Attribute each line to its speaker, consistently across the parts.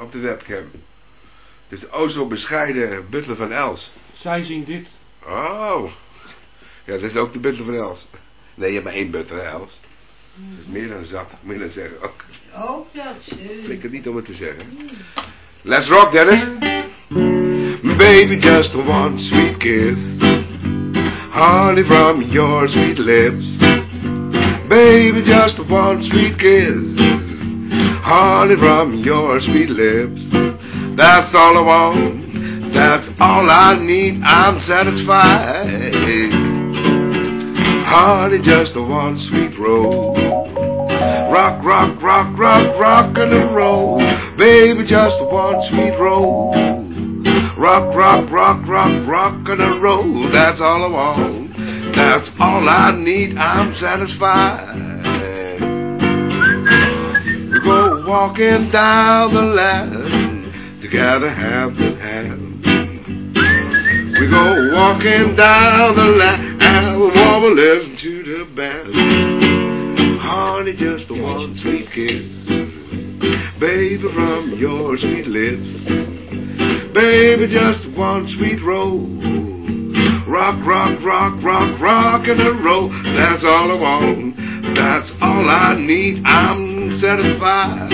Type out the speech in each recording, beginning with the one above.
Speaker 1: op de webcam. Dit is o zo bescheiden butler van Els.
Speaker 2: Zij zien dit.
Speaker 1: Oh. Ja, dat is ook de butler van Els. Nee, je hebt maar één butler, Els. Dat is meer dan zat, moet je dan zeggen. Ook.
Speaker 3: Oh, dat is...
Speaker 1: Ik het niet om het te zeggen. Let's rock, Dennis. Baby, just one sweet kiss. Honey from your sweet lips. Baby, just one sweet kiss. Honey from your sweet lips. That's all I want. That's all I need. I'm satisfied. Honey, just one sweet roll. Rock, rock, rock, rock, rock and roll. Baby, just one sweet roll. Rock, rock, rock, rock, rock and roll. That's all I want. That's all I need. I'm satisfied. Walking down the lane together hand in hand. We go walking down the lane and the woman listen to the band. Honey, just the one sweet kiss. Baby, from your sweet lips. Baby, just one sweet roll. Rock, rock, rock, rock, rock and a roll. That's all I want. That's all I need. I'm satisfied.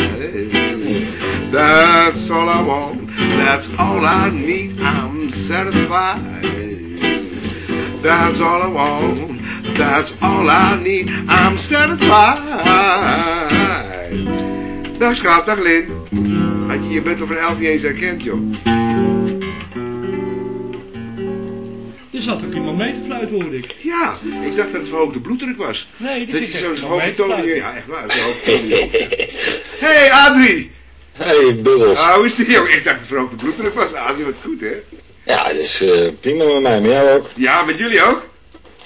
Speaker 1: That's all I want. That's all I need. I'm satisfied. That's all I want. That's all I need. I'm satisfied. Dag schat, dag Lin. Had je je butler van eens herkend, joh.
Speaker 2: Zat ook iemand mee te fluiten, hoorde ik.
Speaker 1: Ja, ik dacht dat het verhoogde bloeddruk was.
Speaker 2: Nee,
Speaker 1: Dat je
Speaker 2: echt
Speaker 1: zo'n hoge toon...
Speaker 2: fluiten.
Speaker 1: Ja, echt waar. zo'n hoge toon. hey, Adrie.
Speaker 4: Hey, Bubbels.
Speaker 1: Ah, hoe is die, joh? Ik dacht dat het verhoogde bloeddruk was. Adrie, wat goed, hè?
Speaker 4: Ja, dat is eh, prima met mij. Met jou ook?
Speaker 1: Ja, met jullie ook?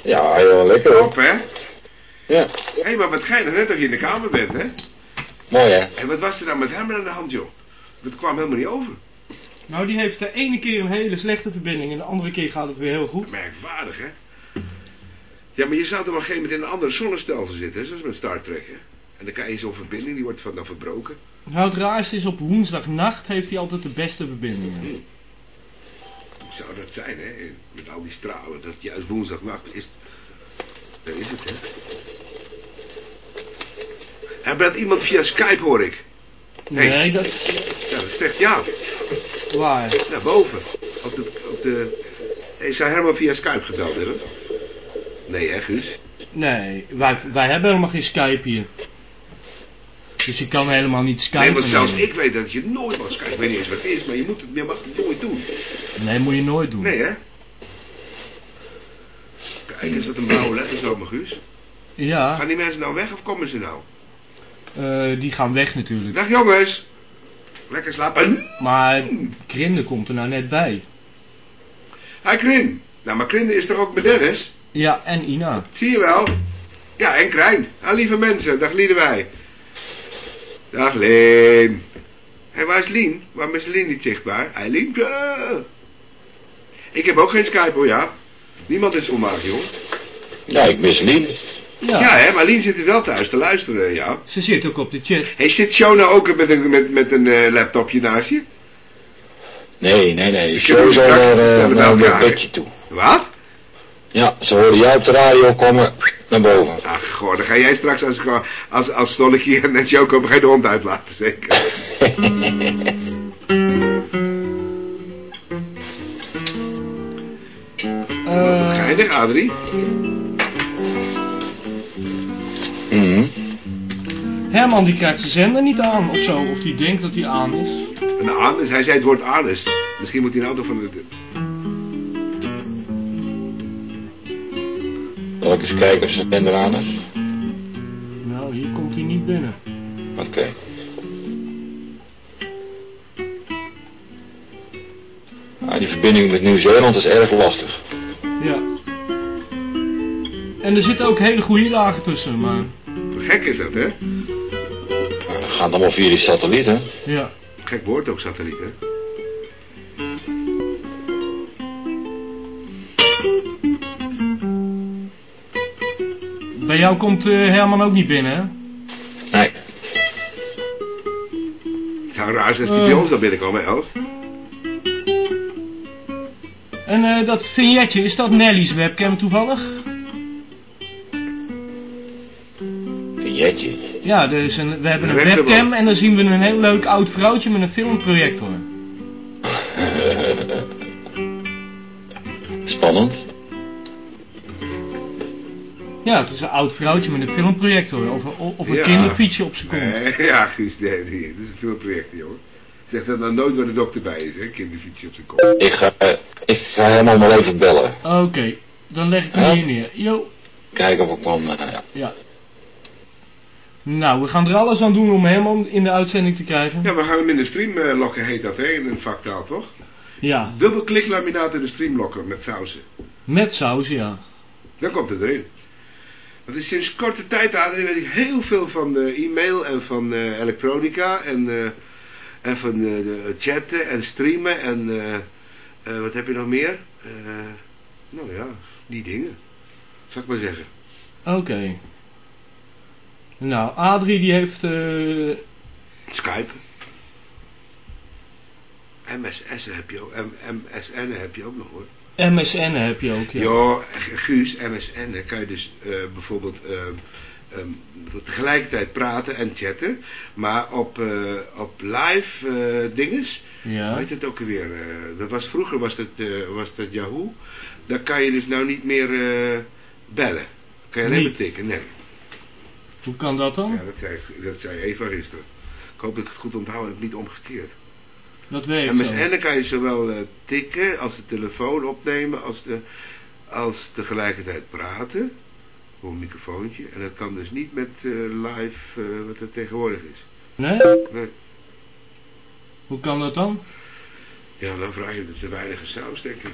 Speaker 4: Ja, heel lekker.
Speaker 1: Top, hè?
Speaker 4: Ja,
Speaker 1: Hé, hey, maar wat geinig, net dat je in de kamer bent, hè?
Speaker 4: mooi hè?
Speaker 1: En wat was er dan met Herman aan de hand, joh? Dat kwam helemaal niet over.
Speaker 2: Nou, die heeft de ene keer een hele slechte verbinding en de andere keer gaat het weer heel goed.
Speaker 1: Merkwaardig, hè? Ja, maar je zou toch op een gegeven moment in een andere zonnestelsel zitten? Zoals met Star Trek, hè? En dan krijg je zo'n verbinding, die wordt dan verbroken.
Speaker 2: Nou, het raarste is op woensdagnacht heeft hij altijd de beste verbindingen.
Speaker 1: Hoe zou dat zijn, hè? Met al die stralen, dat juist woensdagnacht is. Daar is het, hè? Hij belt iemand via Skype, hoor ik. Hey.
Speaker 2: Nee, dat...
Speaker 1: Ja, dat is echt ja.
Speaker 2: Waar?
Speaker 1: Naar boven. Op de... Op de... Hey, zou Herman via Skype gebeld hebben? Nee, hè, Guus?
Speaker 2: Nee, wij, wij hebben helemaal geen Skype hier. Dus je kan helemaal niet Skype.
Speaker 1: nee, want zelfs ik weet dat je nooit mag Skype. Ik weet niet eens wat het is, maar je, moet het, je mag het nooit doen.
Speaker 2: Nee, moet je nooit doen.
Speaker 1: Nee, hè? Kijk, is dat een blauwe letter zo, maar Guus?
Speaker 2: Ja,
Speaker 1: Gaan die mensen nou weg of komen ze nou?
Speaker 2: Eh, die gaan weg natuurlijk.
Speaker 1: Dag jongens. Lekker slapen.
Speaker 2: Maar Grinde komt er nou net bij.
Speaker 1: Hi Krin. Nou, maar Krin is toch ook met Dennis?
Speaker 2: Ja, en Ina.
Speaker 1: Zie je wel? Ja, en Krijn. Ah, lieve mensen. Dag Liedewij. Dag Leen. Hé, waar is Lien? Waarom is Lien niet zichtbaar? Hé, Lienke. Ik heb ook geen Skype hoor, ja. Niemand is onmaak, joh.
Speaker 4: Ja, ik mis Lien.
Speaker 2: Ja,
Speaker 1: Ja, hè, maar Lien zit er wel thuis te luisteren, ja.
Speaker 2: ze zit ook op de chat.
Speaker 1: Hé, zit Shona ook met een, met, met een eh, laptopje naast je?
Speaker 4: Nee, nee, nee.
Speaker 1: Ik
Speaker 4: Zo
Speaker 1: heb
Speaker 4: zo
Speaker 1: een
Speaker 4: naar,
Speaker 1: contact,
Speaker 4: eh, naar mijn
Speaker 1: elkaar.
Speaker 4: bedje toe.
Speaker 1: Wat?
Speaker 4: Ja, ze hoorden jou op de radio komen naar boven.
Speaker 1: Ach, goh, dan ga jij straks als, als, als Stollekie en Joko ga je de hond uitlaten, zeker.
Speaker 2: Eh,
Speaker 1: Geinig, Adrie.
Speaker 4: Mhm.
Speaker 2: Herman die krijgt zijn zender niet aan of zo. Of die denkt dat hij aan is.
Speaker 1: Een anus, hij zei het woord anus. Misschien moet hij nou toch van het...
Speaker 4: Zal ik eens kijken of ze zender aan is?
Speaker 2: Nou, hier komt hij niet binnen.
Speaker 4: Oké. Ah, die verbinding met Nieuw-Zeeland is erg lastig.
Speaker 2: Ja. En er zitten ook hele goede dagen tussen, maar...
Speaker 1: Gek is dat, hè?
Speaker 4: Dat gaat allemaal via die satellieten.
Speaker 2: Ja.
Speaker 1: Gek woord ook, satelliet, hè?
Speaker 2: Bij jou komt eh, Herman ook niet binnen, hè?
Speaker 4: Nee.
Speaker 1: Het Nou, raar is als die
Speaker 2: Eh.
Speaker 1: bij ons dan binnenkomen, Elst.
Speaker 2: En eh, dat vignetje, is dat Nelly's webcam toevallig?
Speaker 4: Vignetje.
Speaker 2: Ja, dus een, we hebben een
Speaker 1: webcam
Speaker 2: en dan zien we een heel leuk oud vrouwtje met een filmprojector.
Speaker 4: Spannend.
Speaker 2: Ja, het is een oud vrouwtje met een filmprojector. Of, een- of een
Speaker 1: Ja.
Speaker 2: kinderfietsje op zijn kont.
Speaker 1: Nee, ja, Guus, nee, nee, dat is een project, jongen. Zeg dat nou nooit waar de dokter bij is, hè? Kinderfietsje op zijn kop.
Speaker 4: Ik ga, eh, ik ga helemaal maar even bellen.
Speaker 2: Oké, dan leg ik hem
Speaker 4: Ja.
Speaker 2: hier neer. Yo,
Speaker 4: Kijken of ik kan... eh,
Speaker 2: ja. Nou, we gaan er alles aan doen om Herman in de uitzending te krijgen.
Speaker 1: Ja, we gaan hem in de stream lokken, heet dat, hè? In een vaktaal, toch?
Speaker 2: Ja,
Speaker 1: Dubbel kliklaminaat in de stream lokken met sausen.
Speaker 2: met saus, ja.
Speaker 1: Dan komt het erin. Want is sinds korte tijd, Adrien, weet ik heel veel van eh, e-mail en van eh, elektronica en, eh, en van de chatten en streamen en wat heb je nog meer? Nou ja, die dingen. Zal ik maar zeggen.
Speaker 2: Oké. Nou, Adrie die heeft... eh,
Speaker 1: Skype. MSS heb je ook, MSN heb je ook nog hoor.
Speaker 2: MSN heb je ook, ja.
Speaker 1: Ja, Guus, MSN, dan kan je dus eh, bijvoorbeeld ehm, ehm, tegelijkertijd praten en chatten, maar op, eh, op live eh dinges,
Speaker 2: Ja.
Speaker 1: heet het ook weer, dat was, vroeger was dat, was dat Yahoo, daar kan je dus nou niet meer bellen. Kan je alleen maar tikken, nee.
Speaker 2: Hoe kan dat dan?
Speaker 1: Ja, dat zei, dat zei Eva gisteren. Ik hoop dat ik het goed onthoud en het niet omgekeerd.
Speaker 2: Dat
Speaker 1: En
Speaker 2: zo.
Speaker 1: MSN kan je zowel eh, tikken als de telefoon opnemen als, de, als tegelijkertijd praten. Op een microfoontje. En dat kan dus niet met eh, live eh, wat er tegenwoordig is.
Speaker 2: Nee?
Speaker 1: Nee.
Speaker 2: Hoe kan dat dan?
Speaker 1: Ja, dan vraag je te weinig saus, denk ik.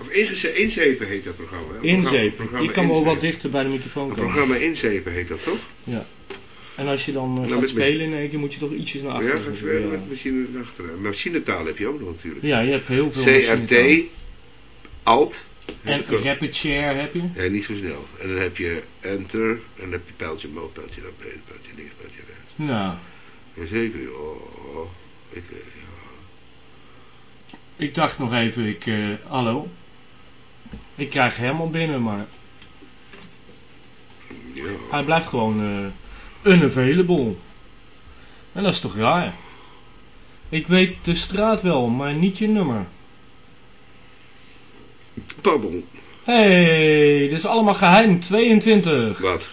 Speaker 1: Of inzeven heet dat programma. hè?
Speaker 2: Inzepen.
Speaker 1: programma
Speaker 2: Ik kan wel wat
Speaker 1: inzepen.
Speaker 2: dichter bij de microfoon komen.
Speaker 1: programma inzepen heet dat toch?
Speaker 2: Ja. En als je dan eh,
Speaker 1: Nou,
Speaker 2: gaat spelen in één keer moet je toch ietsjes naar
Speaker 1: Ja,
Speaker 2: achteren.
Speaker 1: gaat
Speaker 2: doen,
Speaker 1: verder
Speaker 2: ja.
Speaker 1: met machine achteraan. Machinetaal heb je ook nog natuurlijk.
Speaker 2: Ja, je hebt heel veel.
Speaker 1: CRT, Alt.
Speaker 2: En. Rapid Share heb je.
Speaker 1: Ja, niet zo snel. En dan heb je enter, en dan heb je pijltje omhoog, pijltje naar beneden, pijltje links, pijltje rechts.
Speaker 2: Nou,
Speaker 1: Jazeker, oh, ik, eh, ja.
Speaker 2: Ik dacht nog even, ik, eh, hallo. Ik krijg Herman binnen, maar
Speaker 1: ja.
Speaker 2: hij blijft gewoon eh unavailable. En dat is toch raar. Ik weet de straat wel, maar niet je nummer.
Speaker 1: Pardon,
Speaker 2: Hé, dit is allemaal geheim. 22.
Speaker 1: wat?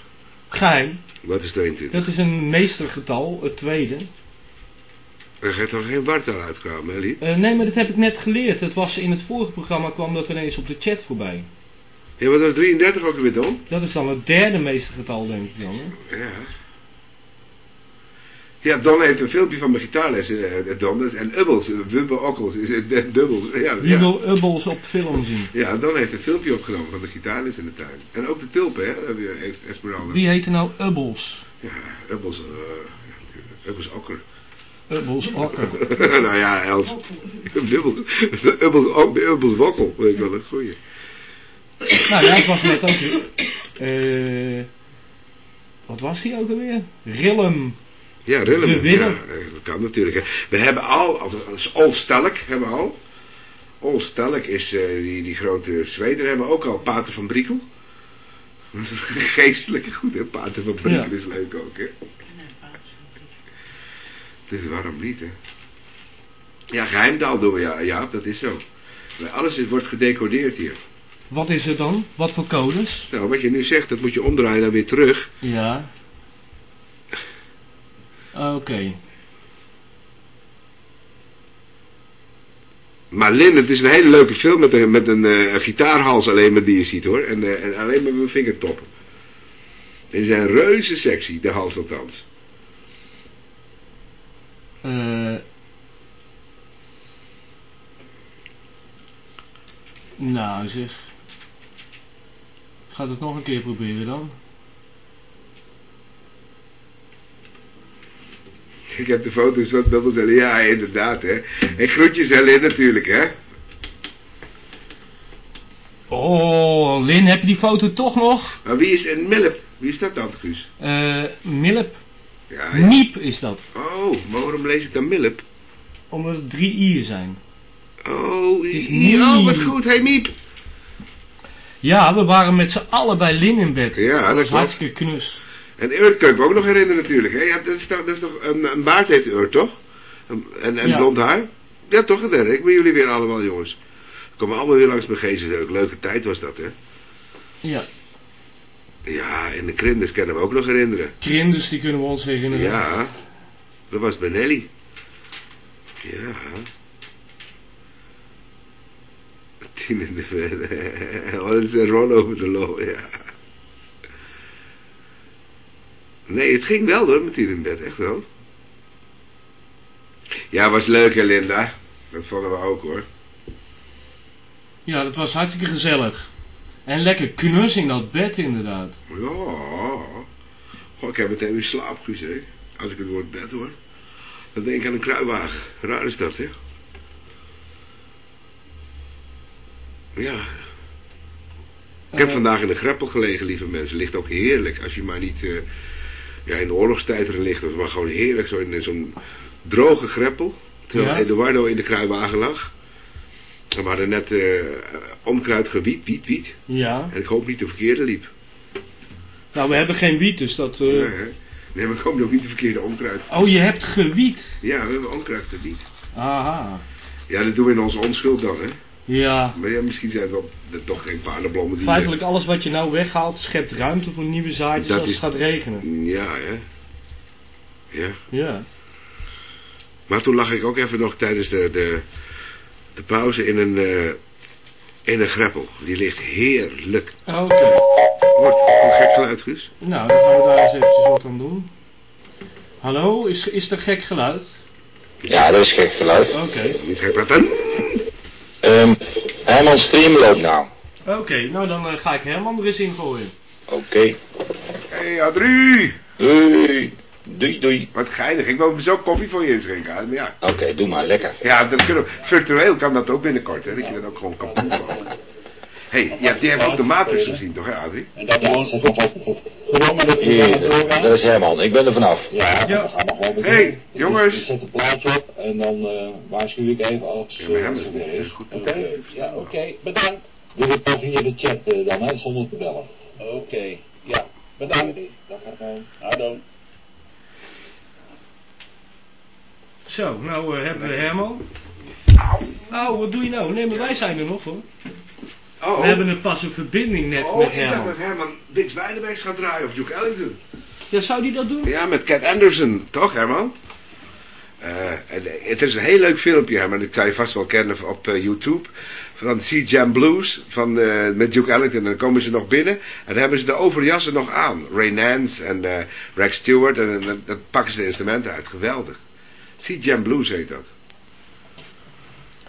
Speaker 2: Geheim.
Speaker 1: Wat is 22?
Speaker 2: Dat is een meestergetal, het tweede.
Speaker 1: Er gaat toch geen wartaal uitkomen, hè?
Speaker 2: Eh, nee, maar dat heb ik net geleerd. Het was in het vorige programma kwam dat ineens op de chat voorbij.
Speaker 1: Ja, wat was 33 ook weer dan?
Speaker 2: Dat is dan het derde meestergetal, denk ik dan. Hè?
Speaker 1: Ja. Ja, Don heeft een filmpje van mijn gitaarles, eh, Don. dat is- En Ubbels, eh, Wubbe Okkels, is het eh, dubbels. Ja,
Speaker 2: Wie
Speaker 1: ja.
Speaker 2: wil Ubbels op film zien?
Speaker 1: ja, Don heeft een filmpje opgenomen van de gitaarles in de tuin. En ook de tulpen, hè, dat heeft Esmeralda.
Speaker 2: Wie heette nou Ubbels?
Speaker 1: Ja, Ubbels, eh, natuurlijk. Ubbels Okker.
Speaker 2: Ubbels Okker.
Speaker 1: nou ja, Els. Ubbels, Ubbels, Wokkel, weet ik wel, een goeie.
Speaker 2: nou ja, het was net ook eh, wat was die ook alweer? Rillem.
Speaker 1: Ja, Rillem.
Speaker 2: De.
Speaker 1: Ja, dat kan natuurlijk. We hebben al, als, Olstelk hebben we al. Olstelk is eh, die, die grote Zweder hebben we ook al. Pater van Briekel. Geestelijk goed, hè? Pater van Briekel
Speaker 2: Ja.
Speaker 1: is leuk ook, hè? Dus waarom niet, hè? Ja, geheimtaal doen we, ja, dat is zo. Maar Alles is, wordt gedecodeerd hier.
Speaker 2: Wat is er dan? Wat voor codes?
Speaker 1: Nou, wat je nu zegt, dat moet je omdraaien en weer terug.
Speaker 2: Ja. Oké.
Speaker 1: Maar Lin, het is een hele leuke film met een, met een eh, een gitaarhals alleen maar die je ziet hoor. En, eh, en alleen maar mijn vingertoppen. En die zijn reuze sexy, de hals althans.
Speaker 2: Eh. nou zeg. Gaat het nog een keer proberen dan?
Speaker 1: Ik heb de foto's van en ja inderdaad hè. En groetjes aan Lin natuurlijk hè.
Speaker 2: Oh, Lin, heb je die foto toch nog?
Speaker 1: Maar wie is een Milp? Wie is dat dan Guus?
Speaker 2: Eh, Milp.
Speaker 1: Ja, ja.
Speaker 2: Miep is dat.
Speaker 1: Oh, maar waarom lees ik dan Milp?
Speaker 2: Omdat het drie i'en zijn.
Speaker 1: Oh,
Speaker 2: Het is
Speaker 1: oh, wat goed. Hey Miep.
Speaker 2: Ja, we waren met z'n allen bij Lin in bed.
Speaker 1: Ja, dat
Speaker 2: dat was hartstikke knus.
Speaker 1: En Urt kan ik me ook nog herinneren natuurlijk. Hè? Ja, dat, is toch, dat is toch een, een baard heet Urt, toch? Een- En, en
Speaker 2: Ja.
Speaker 1: blond haar? Ja, toch? Dat herinner ik me jullie weer allemaal, jongens. Komen allemaal weer langs mijn geest. Een leuke tijd was dat, hè?
Speaker 2: Ja.
Speaker 1: Ja, en de Krinders kennen we ook nog herinneren.
Speaker 2: Krinders, die kunnen we ons herinneren.
Speaker 1: Ja, dat was Benelli. Ja. Tien in de verre. Oh, dat is een rol over de lol, ja. Nee, het ging wel hoor, met tien in bed, echt wel. Ja, was leuk hè, Linda. Dat vonden we ook hoor.
Speaker 2: Ja, dat was hartstikke gezellig. En lekker knus in dat bed inderdaad.
Speaker 1: Ja. Goh, ik heb meteen weer slaap, Guus, hè. Als ik het woord bed hoor. Dan denk ik aan een kruiwagen. Raar is dat, hè? Ja. Ik heb
Speaker 2: Eh,
Speaker 1: vandaag in de greppel gelegen, lieve mensen. Ligt ook heerlijk. Als je maar niet eh, ja, in de oorlogstijd erin ligt. Maar gewoon heerlijk. Zo in zo'n droge greppel. Terwijl
Speaker 2: Ja.
Speaker 1: Eduardo in de kruiwagen lag. We hadden net eh onkruid gewiet, wiet, wiet.
Speaker 2: Ja.
Speaker 1: En ik hoop niet de verkeerde liep.
Speaker 2: Nou, we hebben geen wiet, dus dat... eh,
Speaker 1: Nee, nee, maar ik hoop nog niet de verkeerde onkruid.
Speaker 2: Oh, je hebt gewiet.
Speaker 1: Ja, we hebben onkruid gewiet.
Speaker 2: Aha.
Speaker 1: Ja, dat doen we in onze onschuld dan, hè.
Speaker 2: Ja.
Speaker 1: Maar ja, misschien zijn het wel toch geen paardenblommen die...
Speaker 2: Feitelijk alles wat je nou weghaalt, schept ruimte voor nieuwe zaadjes
Speaker 1: Dat
Speaker 2: als
Speaker 1: is-
Speaker 2: het gaat regenen.
Speaker 1: Ja, hè. Ja.
Speaker 2: Ja.
Speaker 1: Maar toen lag ik ook even nog tijdens de, de, de pauze in een, eh, in een greppel. Die ligt heerlijk.
Speaker 2: Oké.
Speaker 1: Wordt een gek geluid, Guus.
Speaker 2: Nou, dan gaan we daar eens eventjes wat aan doen. Hallo, is, is er gek geluid?
Speaker 4: Ja, dat is gek geluid.
Speaker 2: Oké.
Speaker 1: Niet gek praten.
Speaker 4: Ehm Herman Stream loopt nou.
Speaker 2: Oké, nou dan eh, ga ik Herman er eens in gooien.
Speaker 4: Oké.
Speaker 1: Hé, hey, Adru.
Speaker 4: Doei. Doei, doei.
Speaker 1: Wat geinig. Ik wil zo koffie voor je inschenken. Maar ja,
Speaker 4: Oké, doe maar, lekker.
Speaker 1: ja dat kunnen we- virtueel kan dat ook binnenkort, hè. Dat je dat ook gewoon kan proeven. Hé, hey, ja, die hebben ook de Matrix gezien, toch, hè, Adrie?
Speaker 3: En dat gewoon met het
Speaker 4: Hier,
Speaker 3: programma
Speaker 4: dat is Herman. Ik ben er vanaf.
Speaker 3: Ja,
Speaker 2: Ja.
Speaker 3: we gaan nog wel
Speaker 1: Hé, hey, jongens.
Speaker 3: Ik zet het plaatje op en dan eh waarschuw ik even als
Speaker 1: Ja, maar hem
Speaker 3: eh,
Speaker 1: is goed.
Speaker 3: Oké, ja, oké, bedankt. Doe het dan via de chat eh, dan, hè, zonder te bellen. Oké, ja, bedankt. Dat gaat gewoon. Nou dan.
Speaker 2: Zo, nou eh, hebben we Herman. Oh, wat doe je nou? Nee, maar wij zijn er nog hoor.
Speaker 1: Oh,
Speaker 2: We hebben een pas een verbinding net
Speaker 1: oh
Speaker 2: met
Speaker 1: ik dacht
Speaker 2: Herman.
Speaker 1: dat Herman Bix Weidenbergs gaat draaien of Duke Ellington.
Speaker 2: Ja, zou die dat doen?
Speaker 1: Ja, met Cat Anderson, toch Herman? Eh, en, eh, het is een heel leuk filmpje, Herman. Ik zou je vast wel kennen op YouTube. Van Sea Jam Blues van, met Duke Ellington. En dan komen ze nog binnen. En dan hebben ze de overjassen nog aan. Ray Nance en Rex Stewart. En, dan dan pakken ze de instrumenten uit. Geweldig. Jam Blues heet dat.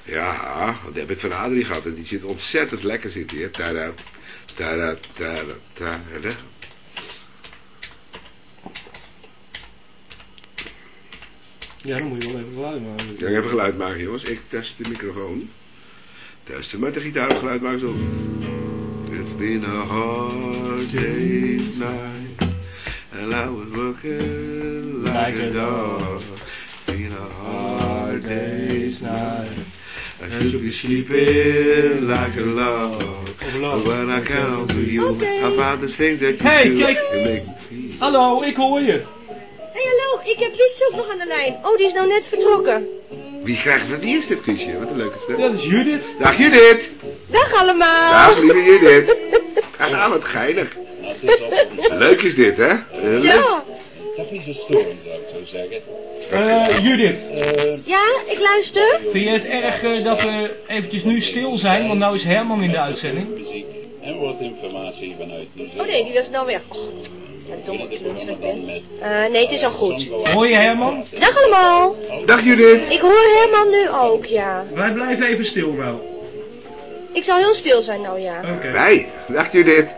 Speaker 1: Ja, dat heb ik van Adrie gehad. En die zit ontzettend lekker zit hier. Tada, tada, tada, tada.
Speaker 2: Ja, dan moet je wel even geluid maken.
Speaker 1: Ja, ik even geluid maken, jongens. Ik test de microfoon. Testen met de gitaar geluid maken zo. It's been a hard day's night. And I was working like,
Speaker 2: Like
Speaker 1: a
Speaker 2: a
Speaker 1: dog. A day's night. I
Speaker 2: I
Speaker 1: should
Speaker 2: should
Speaker 1: be
Speaker 2: be
Speaker 1: sleeping like a log.
Speaker 2: Of log.
Speaker 1: But when I come to you,
Speaker 5: Okay.
Speaker 1: I found the things that you
Speaker 2: Hey,
Speaker 1: do.
Speaker 2: kijk.
Speaker 1: You make me feel.
Speaker 2: Hallo, ik hoor je.
Speaker 5: Hé, hallo, ik heb Liets ook nog aan de lijn. Oh, die is nou net vertrokken.
Speaker 1: Wie krijgt dat? Wie is dit kusje? Wat een leuke stem.
Speaker 2: Dat is Judith.
Speaker 1: Dag Judith.
Speaker 5: Dag allemaal.
Speaker 1: Dag lieve Judith. Ah, wat geinig.
Speaker 3: Nou, het ook een
Speaker 1: Leuk is dit, hè? Leuk.
Speaker 5: Ja,
Speaker 3: technische storing, zou ik zo zeggen.
Speaker 2: Eh, Judith,
Speaker 3: Eh,
Speaker 5: ja, ik luister.
Speaker 2: vind je het erg eh, dat we eventjes nu stil zijn? Want nou is Herman in de uitzending.
Speaker 3: muziek en wat informatie vanuit.
Speaker 5: Oh nee, die was nou weg. Och, wat domme ben. Eh, nee, het is al goed.
Speaker 2: Hoor je Herman?
Speaker 5: Dag allemaal.
Speaker 1: Dag Judith.
Speaker 5: Ik hoor Herman nu ook, ja.
Speaker 2: Wij blijven even stil nou.
Speaker 5: Ik zal heel stil zijn nou, ja.
Speaker 2: Oké.
Speaker 1: Wij. Dag Judith.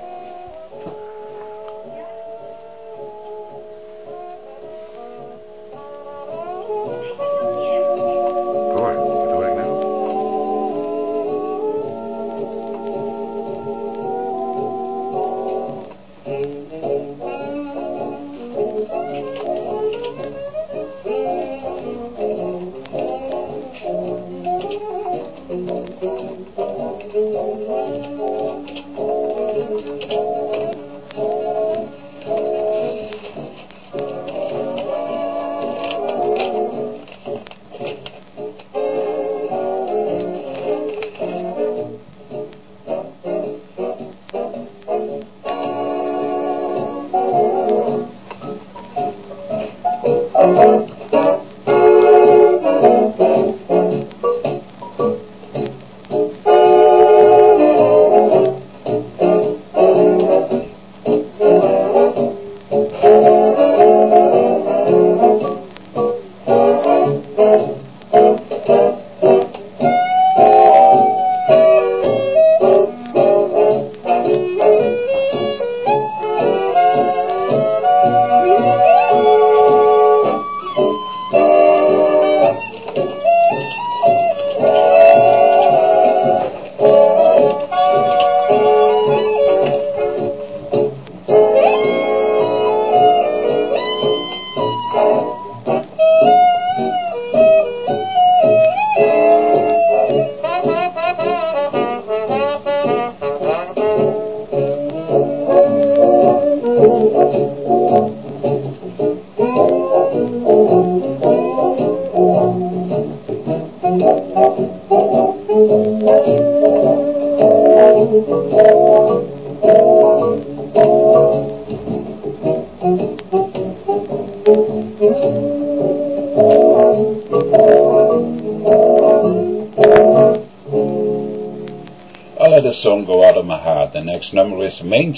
Speaker 3: The next number is Main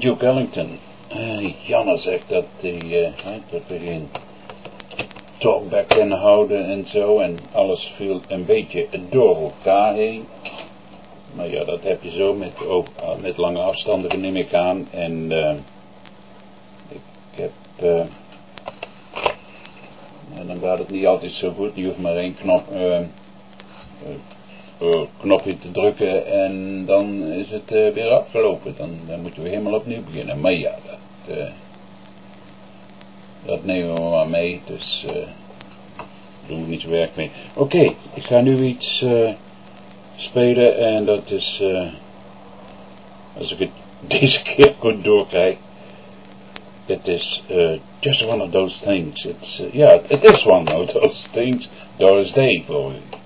Speaker 3: Duke Ellington.
Speaker 6: Uh, Janne zegt dat, die, uh, dat we geen talkback kunnen houden en zo. En alles viel een beetje door elkaar heen. Maar ja, dat heb je zo met, ook, met lange afstanden neem ik aan. En ik heb... en dan gaat het niet altijd zo goed. Je hoeft maar één knop en dan is het uh, weer afgelopen. Dan, dan, moeten we helemaal opnieuw beginnen. Maar ja, dat, uh, dat nemen we maar mee. Dus uh, doen we niet zo werk mee. Oké, ik ga nu iets spelen en dat is, als ik het deze keer goed doorkrijg. It is just one of those things. It's, yeah, it is one of those things. Doris Day, geloof ik.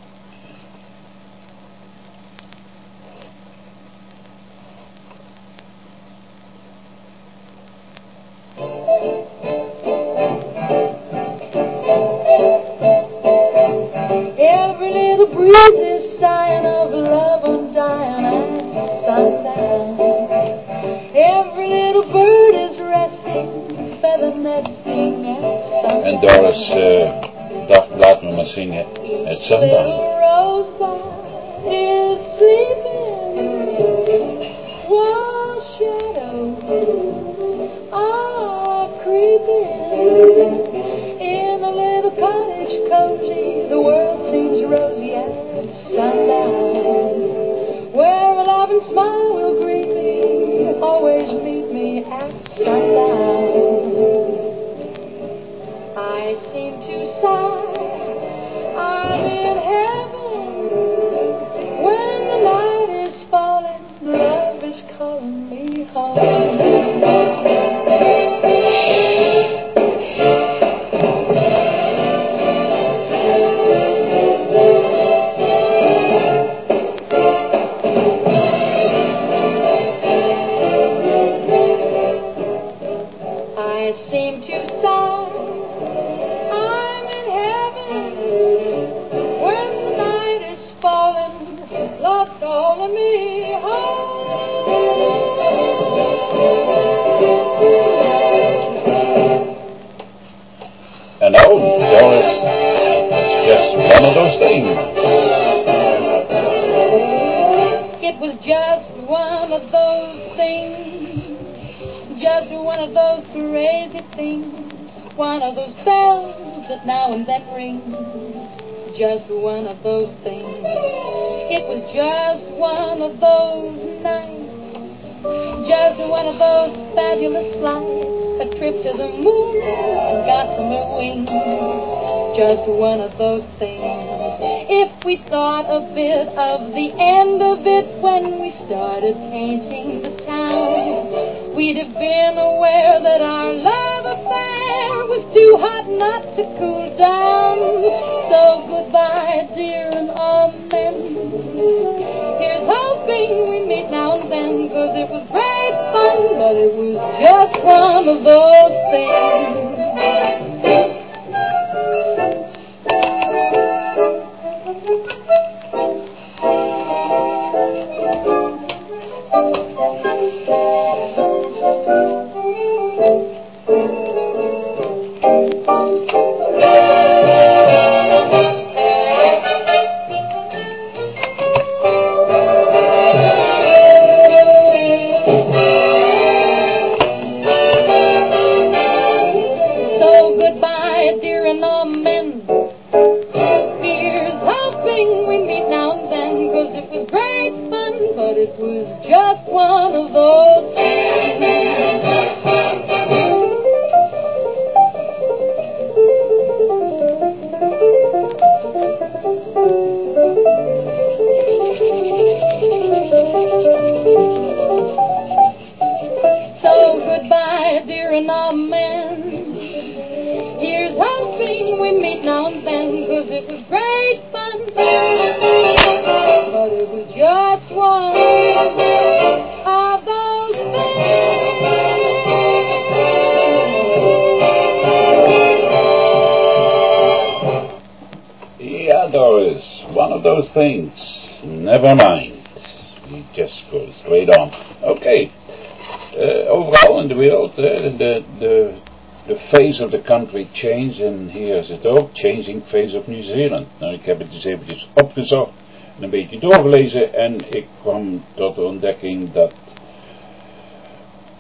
Speaker 3: The country change, en hier het ook, changing face of New Zealand. Nou, ik heb het dus eventjes opgezocht en een beetje doorgelezen en ik kwam tot de ontdekking dat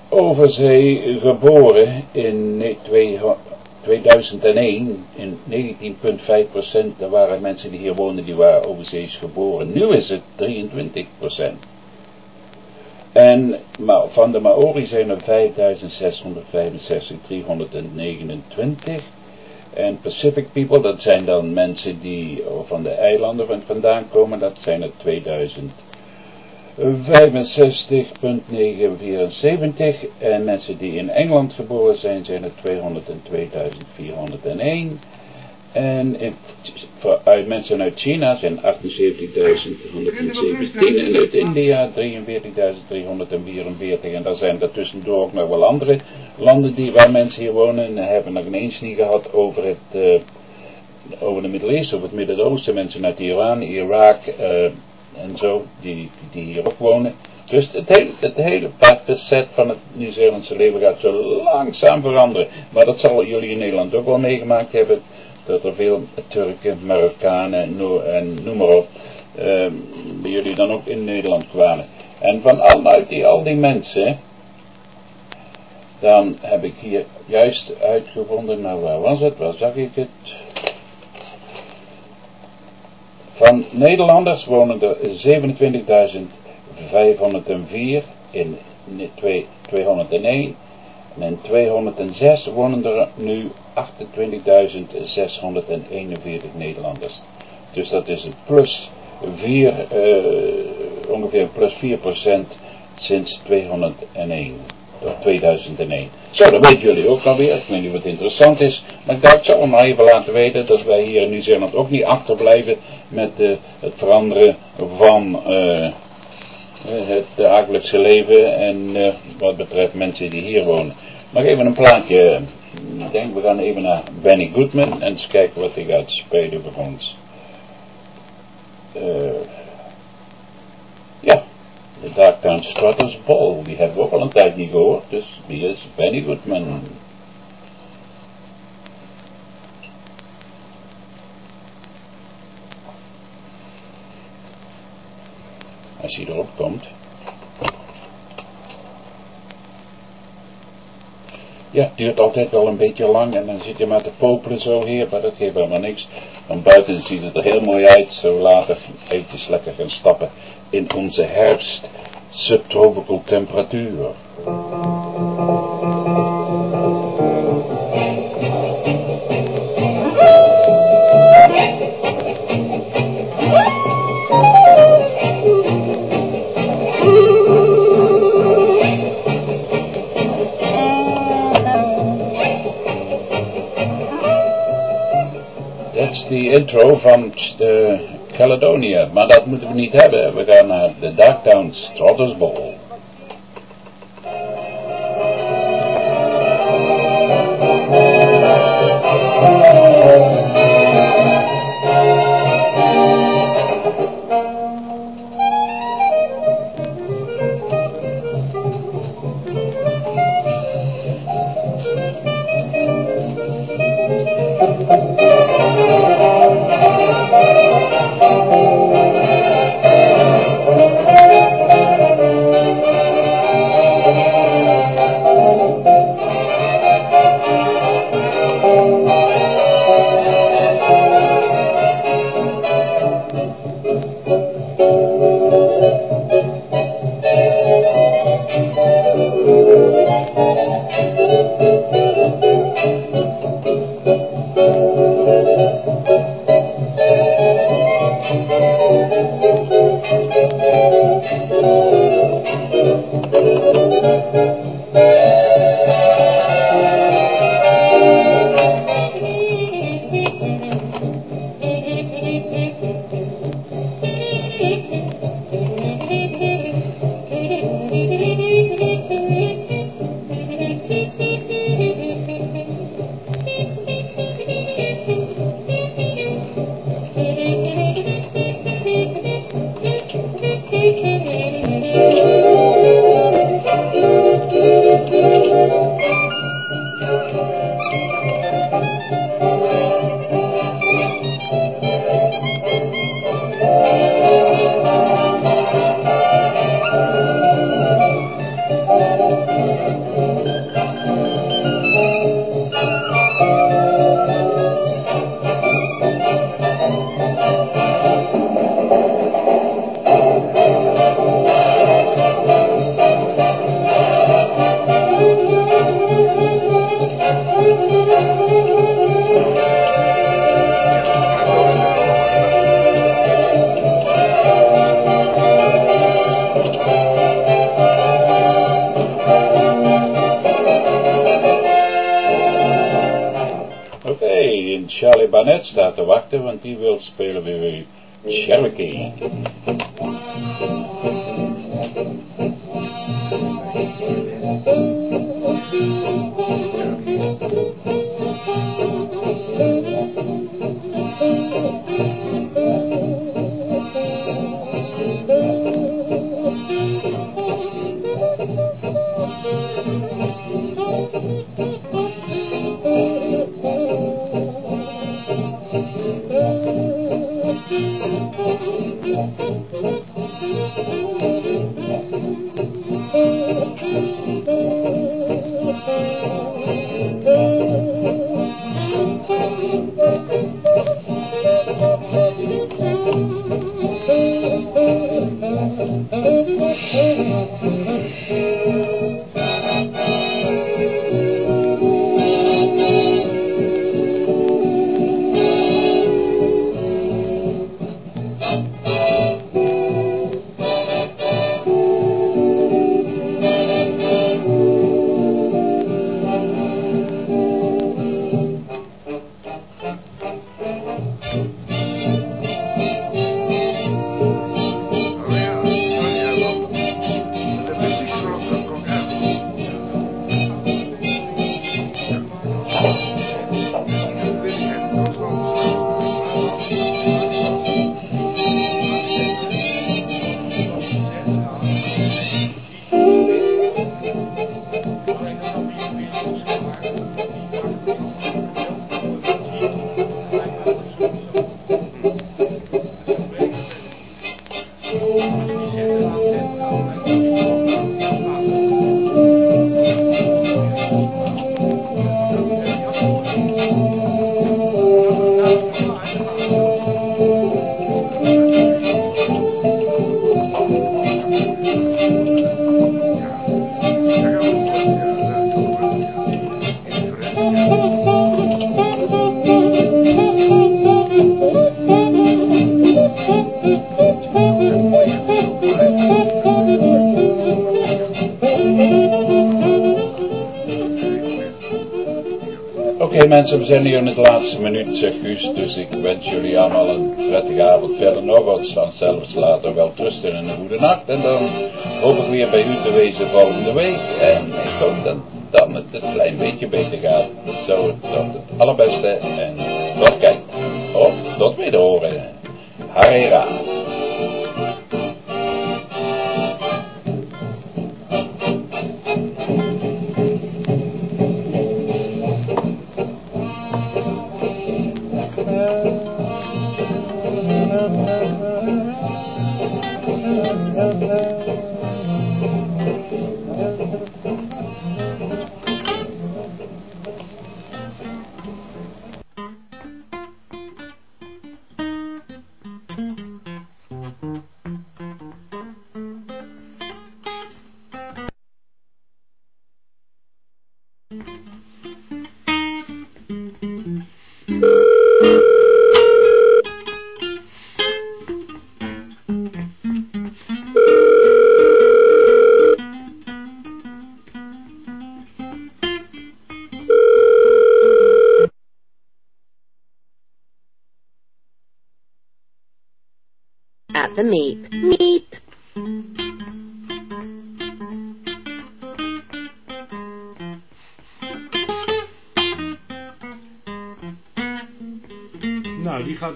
Speaker 3: overzee geboren in 2001 in 19,5% er waren mensen die hier woonden die waren overzees geboren. Nu is het 23%. En van de Maori zijn er 5665, 329. En Pacific People, dat zijn dan mensen die van de eilanden vandaan komen, dat zijn er 2000. 65.974 en mensen die in Engeland geboren zijn, zijn er 202.401. En in, uit mensen uit China zijn 78.117 en uit India 43.344 en daar zijn er tussendoor ook nog wel andere landen die, waar mensen hier wonen en hebben nog ineens niet gehad over het uh, over de Midden-Oosten, het Midden-Oosten, mensen uit Iran, Irak, uh, en zo, die, die hier ook wonen. Dus het hele, het hele facet van het Nieuw-Zeelandse leven gaat zo langzaam veranderen. Maar dat zal jullie in Nederland ook wel meegemaakt hebben. Dat er veel Turken, Marokkanen en noem maar op, bij jullie dan ook in Nederland kwamen. En van al die, al die mensen, dan heb ik hier juist uitgevonden, nou waar was het, waar zag ik het? Van Nederlanders wonen er 27.504 in 201 en in 206 wonen er nu 28.641 Nederlanders. Dus dat is een plus 4, uh, ongeveer plus 4% sinds 201. 2001. Zo, dat weten jullie ook alweer. Ik weet niet wat interessant is. Maar ik dacht, zou maar even laten weten dat wij hier in Nieuw-Zeeland ook niet achterblijven met uh, het veranderen van uh, het dagelijkse leven en uh, wat betreft mensen die hier wonen. Maar even een plaatje. Ik denk, we gaan even naar Benny Goodman en eens kijken wat hij gaat spelen voor ons. ja. De Darktown Strutters Ball, die hebben we ook al een tijd niet gehoord, dus wie is Benny Goodman? Als hij erop komt. Ja, het duurt altijd wel een beetje lang en dan zit je maar te popelen zo hier, maar dat geeft helemaal niks. Van buiten ziet het er heel mooi uit, zo later eventjes lekker gaan stappen in onze herfst subtropical temperatuur. De intro van de Caledonia. Maar dat moeten we niet hebben. We gaan naar de Darktown Strotters Bowl. Annette staat te wachten, want die wil spelen weer Cherokee. We zijn hier in het laatste minuut, zegt Guus, dus ik wens jullie allemaal een prettige avond verder nog, wat dan zelfs later wel trusten en een goede nacht. En dan hoop ik weer bij u te wezen volgende week. En ik hoop dat dan het een klein beetje beter gaat.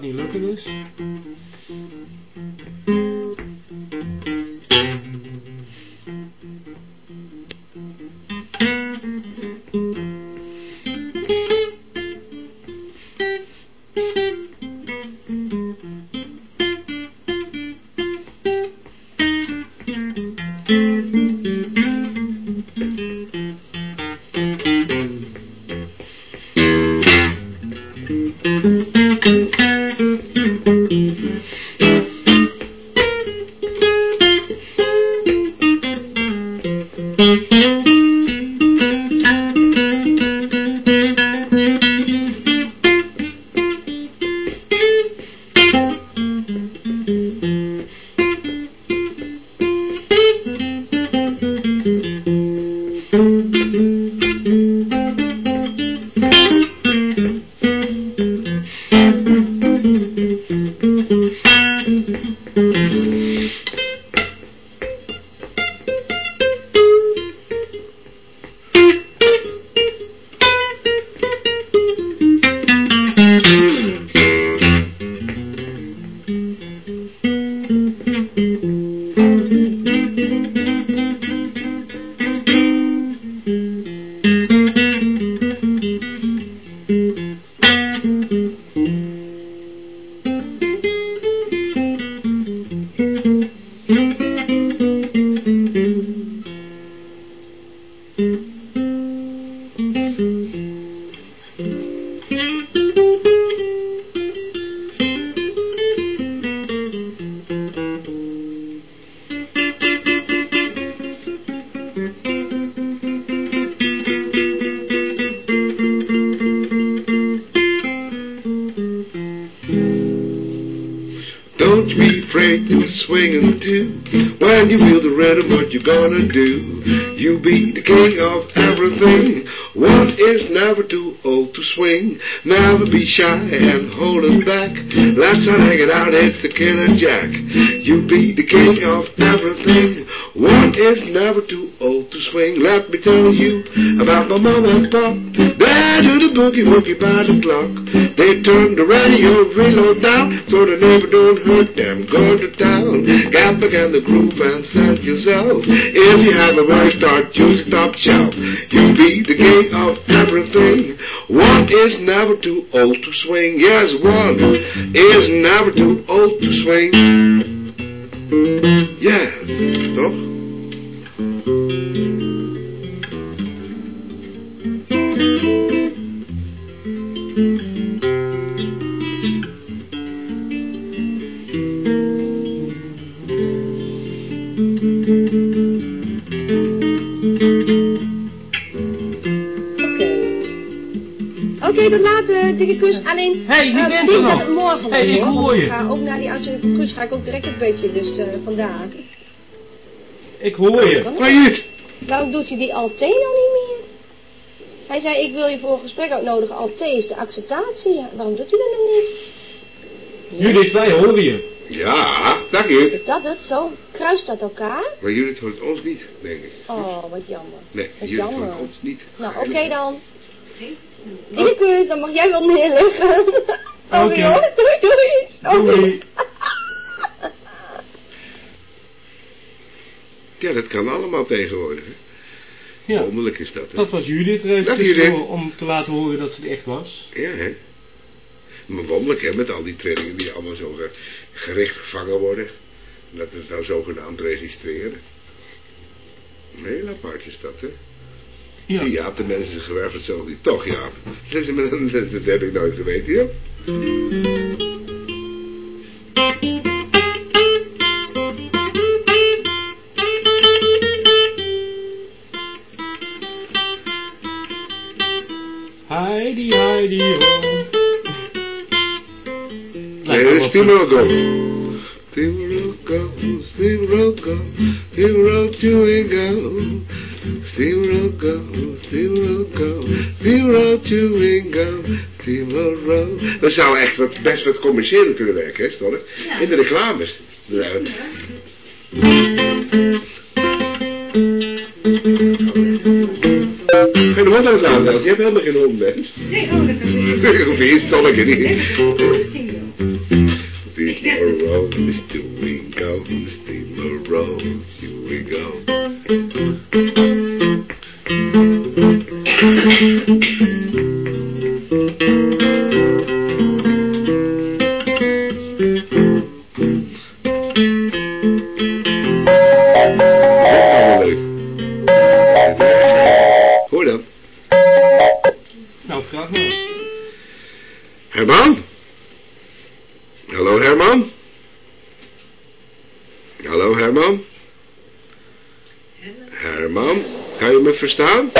Speaker 2: Nou, die gaat
Speaker 1: shy and hold it back. Let's not hang it out, it's the killer Jack. You be the king of everything. One is never too old to swing. Let me tell you about my mama and pop. They do the boogie woogie by the clock. They turn the radio reload down so the neighbor don't hurt them. Go to town, get back in the groove and set yourself. If you have a work start, you stop shout. You be the king of everything. One is never too old to swing. Yes, one is never too old to swing. Ja, toch?
Speaker 5: Oké, tot later, dikke kus. Alleen,
Speaker 2: Hey, je
Speaker 5: eh,
Speaker 2: bent
Speaker 5: denk
Speaker 2: er nog.
Speaker 5: dat het morgen
Speaker 2: Hey, ik
Speaker 5: hoor,
Speaker 2: je.
Speaker 5: Ik ga ook naar die uitzending van Guus, ga ik ook direct op bedje, dus eh, vandaar.
Speaker 2: Ik hoor je.
Speaker 1: Failliet.
Speaker 5: Waarom doet hij die Alt nou niet meer? Hij zei, ik wil je voor een gesprek uitnodigen. Alt is de acceptatie. Ja, waarom doet hij dat nou niet?
Speaker 2: Judith, wij horen je.
Speaker 1: Ja, dank je.
Speaker 5: Is dat het? Zo? Kruist dat elkaar?
Speaker 1: Maar Judith hoort ons niet, denk ik.
Speaker 5: Oh, wat jammer.
Speaker 1: Nee,
Speaker 5: Wat
Speaker 1: Judith
Speaker 5: jammer.
Speaker 1: hoort ons niet.
Speaker 5: Nou, oké dan. Dikke kus, dan mag jij wel neerleggen. Sorry
Speaker 2: Oké.
Speaker 5: hoor, doei doei.
Speaker 1: Ja, dat kan allemaal tegenwoordig.
Speaker 2: Ja,
Speaker 1: Wonderlijk is dat, hè?
Speaker 2: dat was Judith
Speaker 1: Judith.
Speaker 2: voor om te laten horen dat ze er echt was.
Speaker 1: Ja, hè? Maar wonderlijk, hè, met al die trillingen die allemaal zo ge- gericht gevangen worden. En dat we het nou zogenaamd registreren. Heel apart is dat, hè?
Speaker 2: Ja.
Speaker 1: Jaap, de mensen zijn gewerfd hetzelfde niet. Toch, Jaap? Dat, heb ik nooit geweten, joh.
Speaker 2: Heidi, Heidi, ho.
Speaker 1: Nee, dat is Steamroll Go. Steamroll Go, Steamroll Go, Steamroll Chewing Go. Steamroll Go, Steamroll Chewing Go, Steamroll Roll. Dat zou echt wat, best wat commerciëler kunnen werken, hè, Stolk? In de reclames. Ja. Geen hond aan het laten, je hebt helemaal geen hond, mens.
Speaker 6: Nee, oh, dat is
Speaker 1: Hoef je Stolk niet.
Speaker 6: Het.
Speaker 1: Steamer roll, chewing go, steamer roll, chewing go. Ja, leuk. Hoor dan.
Speaker 2: Nou, vraag maar.
Speaker 1: Herman? Hallo Herman? Hallo Herman? Herman, kan je me verstaan?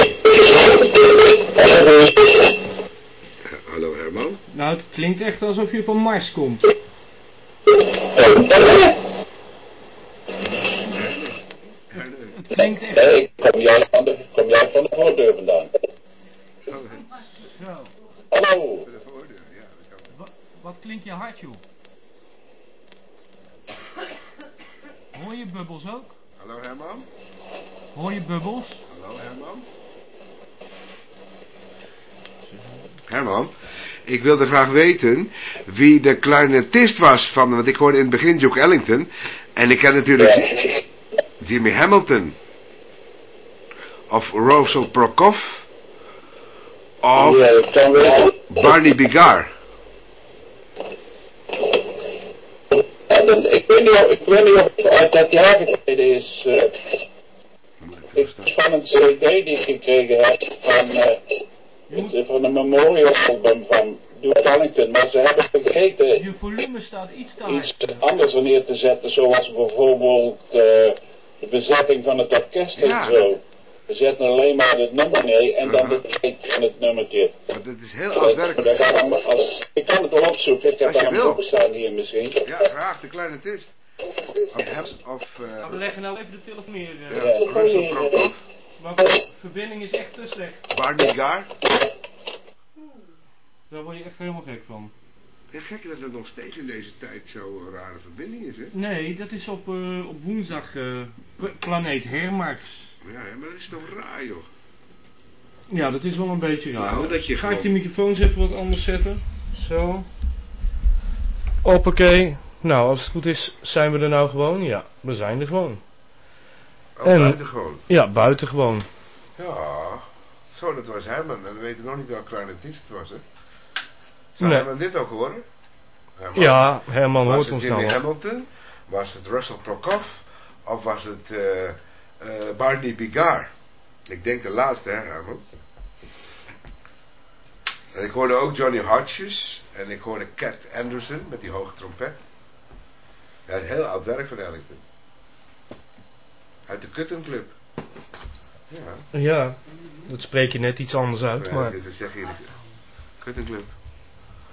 Speaker 1: Hallo Herman?
Speaker 2: Nou, het klinkt echt alsof je van Mars komt. Het klinkt echt...
Speaker 3: Nee, ik kom juist van de, kom juist van de voordeur vandaan.
Speaker 2: Zo.
Speaker 3: Hallo.
Speaker 2: Wa- wat klinkt je hard, joh? Hoor je bubbels ook?
Speaker 1: Hallo Herman?
Speaker 2: Hoor je bubbels?
Speaker 1: Herman? Herman, ik wilde graag weten wie de clarinetist was van, want ik hoorde in het begin Duke Ellington. En ik ken natuurlijk
Speaker 3: Ja.
Speaker 1: Jimmy Hamilton. Of Russell Prokop. Of
Speaker 3: Ja.
Speaker 1: Barney Bigar.
Speaker 3: Ik weet niet of, ik weet niet of het uit dat jaar geleden is. eh, van een cd die ik gekregen heb van, eh, het- van een memorial album van Duke Ellington. Maar ze hebben vergeten
Speaker 2: Je volume staat iets te
Speaker 3: iets anders er neer te zetten. Zoals bijvoorbeeld eh, de bezetting van het orkest
Speaker 1: Ja,
Speaker 3: en zo. We zetten alleen maar het nummer neer en dan de tijd van het nummertje.
Speaker 1: Want het is heel
Speaker 3: als, ik kan het wel opzoeken, ik heb daar een boek staan hier misschien.
Speaker 1: Ja, graag, de kleine tist. Of, Hebs- of
Speaker 2: Nou, we
Speaker 1: eh
Speaker 2: leggen nou even de telefoon neer. eh,
Speaker 1: ja, Russell Prokop,
Speaker 2: Want de verbinding is echt te slecht.
Speaker 1: Barney Gar.
Speaker 2: Daar word je echt helemaal gek van.
Speaker 1: Ja, gek dat het nog steeds in deze tijd zo'n rare verbinding is, hè?
Speaker 2: Nee, dat is op, eh, op woensdag eh, planeet Hermax.
Speaker 1: Ja, hè, maar dat is toch raar, joh.
Speaker 2: Ja, dat is wel een beetje raar.
Speaker 1: Nou, dat je
Speaker 2: Ga ik die microfoons even wat anders zetten? Zo. Hoppakee. Nou, als het goed is, zijn we er nou gewoon? Ja, we zijn er gewoon.
Speaker 1: Oh,
Speaker 2: En-
Speaker 1: buitengewoon.
Speaker 2: Ja, buiten gewoon.
Speaker 1: Ja, zo, dat was Herman. En we weten nog niet welk clarinetist het was, hè? Zou
Speaker 2: Nee.
Speaker 1: Herman dit ook horen? Herman?
Speaker 2: Ja, Herman
Speaker 1: Was
Speaker 2: hoort
Speaker 1: het
Speaker 2: ons
Speaker 1: Jimmy
Speaker 2: nou wel.
Speaker 1: Hamilton? Was het Russell Prokop? Of was het eh, eh, Barney Bigar? Ik denk de laatste, hè, Herman? En ik hoorde ook Johnny Hodges. En ik hoorde Cat Anderson met die hoge trompet. Het is heel oud werk van Ellington. Uit de Cutten Club. Ja,
Speaker 2: Ja, dat spreek je net iets anders uit,
Speaker 1: ja
Speaker 2: maar...
Speaker 1: dit is zeg je de Cutten Club.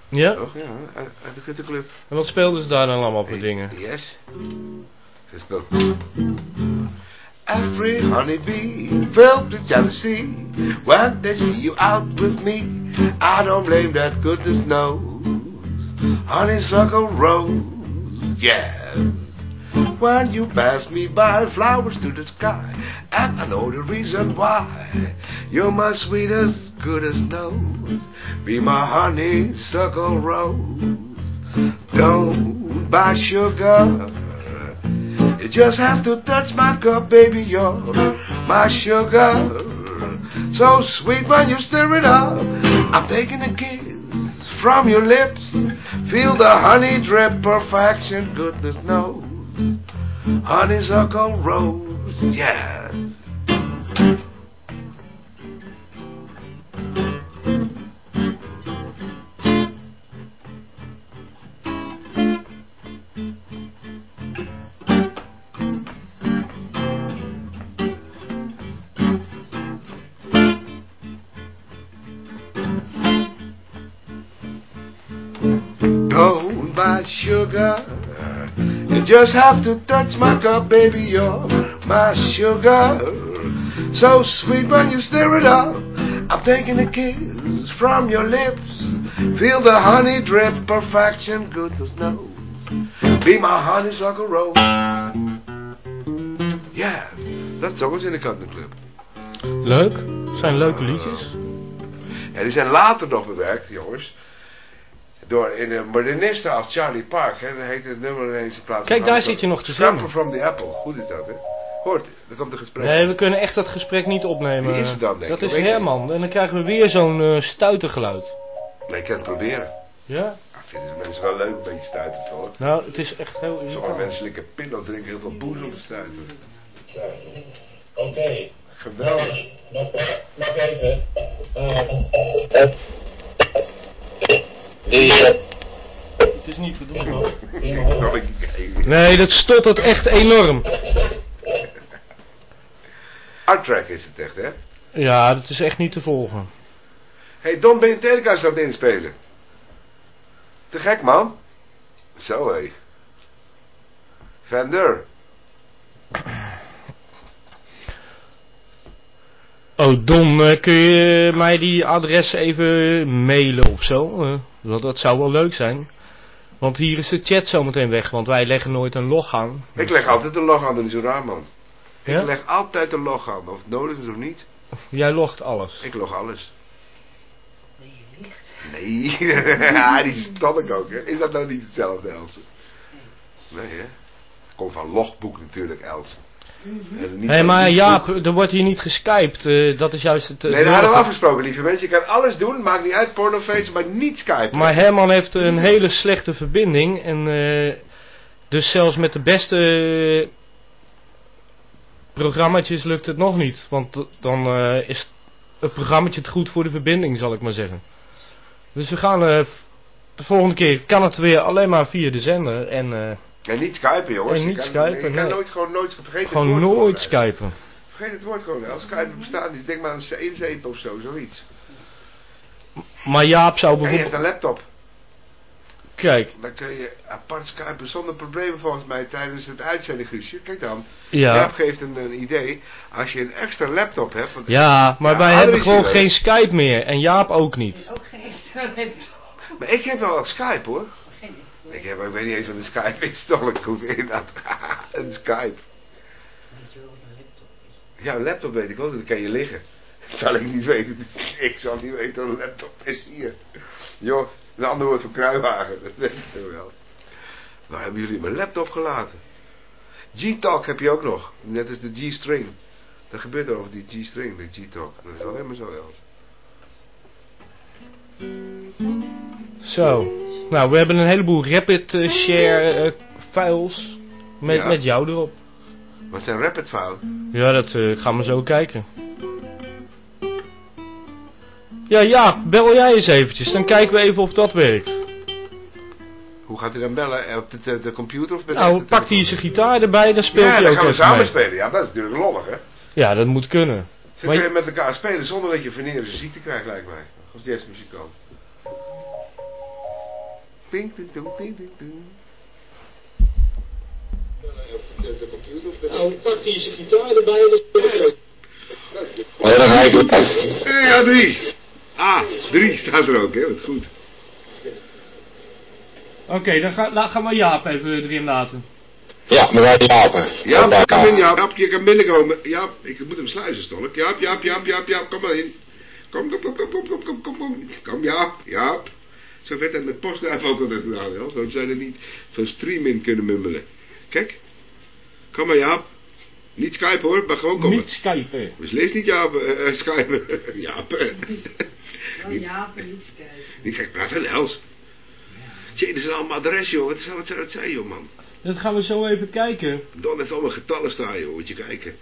Speaker 2: Ja?
Speaker 1: Toch? Ja, uit, de Cutten Club.
Speaker 2: En wat speelden ze daar dan allemaal voor dingen?
Speaker 1: Yes. Ze speelt. Every honeybee filled with jealousy when they see you out with me. I don't blame that goodness knows. Honeysuckle rose, yes. When you pass me by, flowers to the sky, and I know the reason why. You're my sweetest, goodest nose. Be my honeysuckle rose. Don't buy sugar. You just have to touch my cup, baby. You're my sugar. So sweet when you stir it up. I'm taking a kiss from your lips. Feel the honey drip, perfection, goodness knows. Honeysuckle rose, yes. Just have to touch my cup, baby. You're my sugar. So sweet when you stir it up. I'm taking a kiss from your lips. Feel the honey drip, perfection, goodness knows. Be my honeysuckle rose. Yes, dat zongen ze in de Club.
Speaker 2: Leuk. Zijn leuke liedjes.
Speaker 1: En die zijn later nog bewerkt, jongens. Door in een moderniste als Charlie Parker. Dat heet het nummer ineens in plaats
Speaker 2: Kijk,
Speaker 1: van
Speaker 2: daar zit je nog te zingen.
Speaker 1: from the Apple. Goed is dat, hè? Hoort, er komt een gesprek.
Speaker 2: Nee, we kunnen echt dat gesprek niet opnemen.
Speaker 1: Wie is het dan, denk
Speaker 2: Dat
Speaker 1: je?
Speaker 2: is
Speaker 1: Weet je?
Speaker 2: Herman. En dan krijgen we weer zo'n eh stuitergeluid.
Speaker 1: Nee, ik kan het proberen.
Speaker 2: Ja?
Speaker 1: Ik vind het mensen wel leuk, een beetje stuiten toch?
Speaker 2: Nou, het is echt heel
Speaker 1: Sommige
Speaker 2: irritant.
Speaker 1: mensen slikken pillen, drinken heel veel poes om te stuiten.
Speaker 3: Oké,
Speaker 1: Geweldig.
Speaker 3: nog, nog even. Eh, eh,
Speaker 2: Het is niet hoor.
Speaker 1: Keer.
Speaker 2: Nee, dat stottert echt enorm.
Speaker 1: Hard track is het echt, hè?
Speaker 2: Ja, dat is echt niet te volgen.
Speaker 1: hey, Don, aan het inspelen? Te gek, man. Zo, hé. Vander.
Speaker 2: Oh, Don, eh, kun je mij die adres even mailen of zo? Want dat zou wel leuk zijn. Want hier is de chat zometeen weg, want wij leggen nooit een log aan.
Speaker 1: Ik leg altijd een log aan, dat is zo raar, man.
Speaker 2: Ja?
Speaker 1: Ik leg altijd een log aan, of het nodig is of niet.
Speaker 2: Jij logt alles.
Speaker 1: Ik log alles. Nee, ja, die stam ik ook, hè. Is dat nou niet hetzelfde, Else? Nee, hè. Komt van logboek natuurlijk, Else.
Speaker 2: Hé,
Speaker 1: van
Speaker 2: maar. Jaap, er wordt hier niet geskypt. eh, dat is juist het... eh,
Speaker 1: Nee, dat hadden we afgesproken, lieve mensen. Je kan alles doen, maakt niet uit, pornoface, maar niet Skype.
Speaker 2: Maar Herman heeft een hele slechte verbinding. En eh, dus zelfs met de beste eh, programmaatjes lukt het nog niet. Want dan eh, is het programmaatje het goed voor de verbinding, zal ik maar zeggen. Dus we gaan eh, de volgende keer kan het weer alleen maar via de zender. En eh,
Speaker 1: En niet Skypen, jongens.
Speaker 2: En niet
Speaker 1: kan,
Speaker 2: Skypen,
Speaker 1: Je kan
Speaker 2: nee.
Speaker 1: nooit, gewoon nooit vergeten het
Speaker 2: gewoon
Speaker 1: woord
Speaker 2: nooit skypen.
Speaker 1: Vergeet het woord gewoon. Als Skype bestaat niet, denk maar aan een inzeep of zo, zoiets.
Speaker 2: Maar Jaap zou
Speaker 1: En je hebt
Speaker 2: bijvoorbeeld...
Speaker 1: een laptop.
Speaker 2: Kijk,
Speaker 1: Dan kun je apart skypen zonder problemen volgens mij tijdens het uitzending, Guusje. Kijk dan.
Speaker 2: ja.
Speaker 1: Jaap geeft een, een idee. Als je een extra laptop hebt. Want
Speaker 2: Ja, maar
Speaker 1: Ja,
Speaker 2: wij hebben gewoon geen Skype meer. En Jaap ook niet.
Speaker 6: En ook geen extra laptop.
Speaker 1: Maar ik heb wel een Skype hoor. Ik, heb, ik weet niet eens wat een Skype is. Toch, ik hoef inderdaad. een Skype.
Speaker 6: Weet je wel wat een laptop is?
Speaker 1: Ja, een laptop weet ik wel. Dat kan je liggen. Dat zal ik niet weten. Ik zal niet weten wat een laptop is hier. Joh, een ander woord voor kruiwagen. Dat weet ik wel. Waar hebben jullie mijn laptop gelaten? G-Talk heb je ook nog. Net als de G-String. Dat gebeurt er over die G-String, de G-Talk. Dat is alleen maar zo, Els.
Speaker 2: Zo. Nou, we hebben een heleboel rapid eh, share eh, files. Met,
Speaker 1: Ja.
Speaker 2: met jou erop.
Speaker 1: Wat zijn rapid fout?
Speaker 2: Ja, dat eh, gaan we zo kijken. Ja, Jaap, bel jij eens eventjes. Dan kijken we even of dat werkt.
Speaker 1: Hoe gaat hij dan bellen? Op de, de, de computer of met
Speaker 2: Nou,
Speaker 1: de
Speaker 2: pakt hij zijn gitaar erbij, dan speelt
Speaker 1: Ja,
Speaker 2: hij
Speaker 1: dan
Speaker 2: ook
Speaker 1: gaan we samen
Speaker 2: mee.
Speaker 1: spelen. Ja, dat is natuurlijk lollig, hè?
Speaker 2: Ja, dat moet kunnen.
Speaker 1: Kun je
Speaker 2: je-
Speaker 1: met elkaar spelen zonder dat je venerische ziekte krijgt, lijkt mij. Als jazzmuzikant. Ping, ting, ting, ting, ting, ting. De computer
Speaker 2: Nou, zijn gitaar erbij.
Speaker 4: Maar dan ga ik.
Speaker 1: Ja, drie. Ah, drie staat er ook, hè? Wat goed.
Speaker 2: Oké, dan ga, la- gaan we Jaap even erin laten.
Speaker 4: Ja, mevrouw Japen.
Speaker 1: Jaap, je kan binnen, Jaap. Jaap, je kan binnenkomen. Jaap, ik moet hem sluizen, Stolk. Jaap, Jaap, Jaap, Jaap, Jaap, kom maar in. Kom, kom, kom, kom, kom, kom, kom, kom, kom. Kom, Jaap, Jaap. Zo werd dat met postduif ook altijd gedaan, hè? Zo zijn er niet zo'n stream in kunnen mummelen. Kijk. Kom maar, Jaap. Niet Skype hoor, maar gewoon komen.
Speaker 2: Niet skypen.
Speaker 1: Dus lees niet Jaap, eh, eh, Skype. Jaap.
Speaker 6: Wel ja, maar niet kijken.
Speaker 1: Niet gek praten, Els. Jee, dat is allemaal adres, joh. Wat zou, wat zou het zijn, joh, man?
Speaker 2: Dat gaan we zo even kijken.
Speaker 1: Don heeft allemaal getallen staan, joh. Moet je kijken.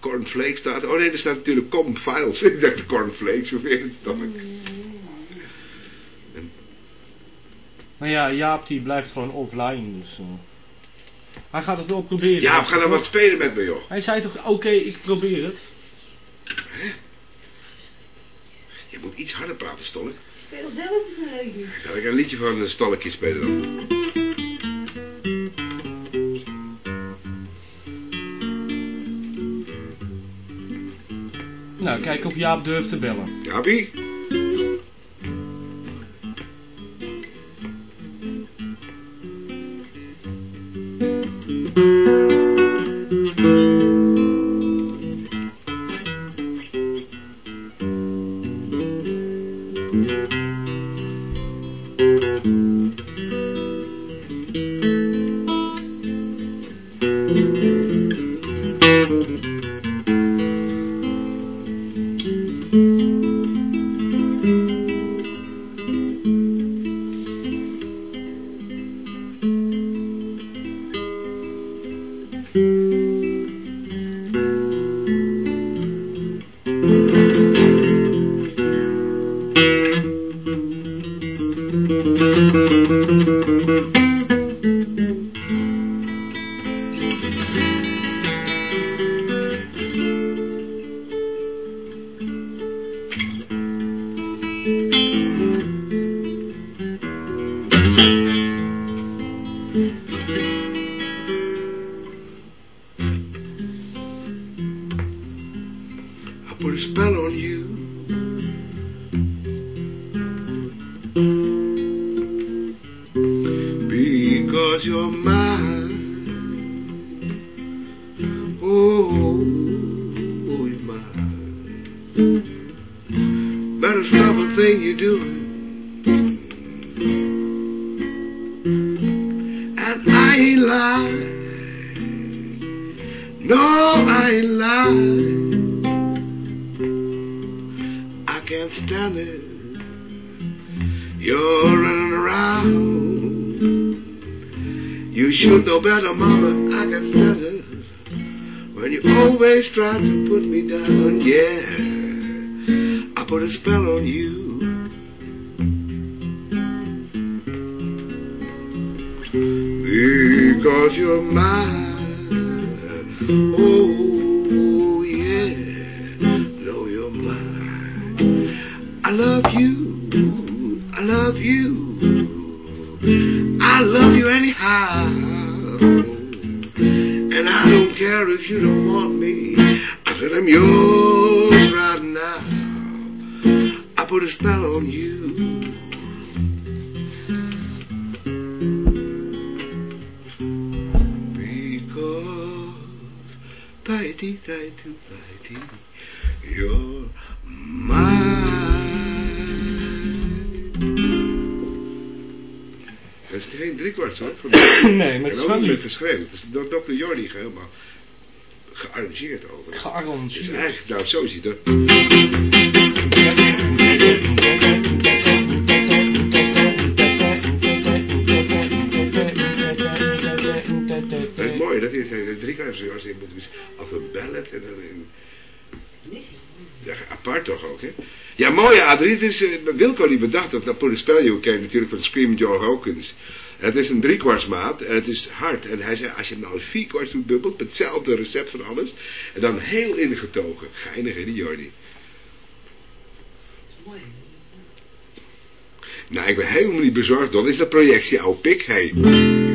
Speaker 1: Cornflakes staat. Oh nee, er staat natuurlijk com files. Ik dacht cornflakes, hoe weet het toch?
Speaker 2: Maar ja, Jaap die blijft gewoon offline, dus... eh, hij gaat het wel proberen.
Speaker 1: Ja, we gaan dan wat spelen met me, joh.
Speaker 2: Hij zei toch, oké, ik probeer het.
Speaker 1: Je moet iets harder praten, Stolk.
Speaker 6: Speel zelf eens een liedje.
Speaker 1: Zal ik een liedje van een Stolkje spelen dan?
Speaker 2: Nou, kijk of Jaap durft te bellen.
Speaker 1: Jaapie? Música Better, gearrangeerd over. Dus
Speaker 2: gearrangeerd.
Speaker 1: eigenlijk, nou zo ziet het. Dat is mooi, dat is hij drie keer zoals in als een ballet en dan in... Ja, apart toch ook, hè? Ja, mooi, Adrie. Is, uh, Wilco die bedacht dat Napoleon Spellejo ken natuurlijk van Screaming Joe Hawkins. Het is een driekwartsmaat en het is hard. En hij zei, als je het nou een vierkwarts doet dubbelt, met hetzelfde recept van alles. En dan heel ingetogen. Geinig, hè, die Jordi.
Speaker 6: Mooi.
Speaker 1: Nou, ik ben helemaal niet bezorgd. Dan is dat projectie, oude pik, hé.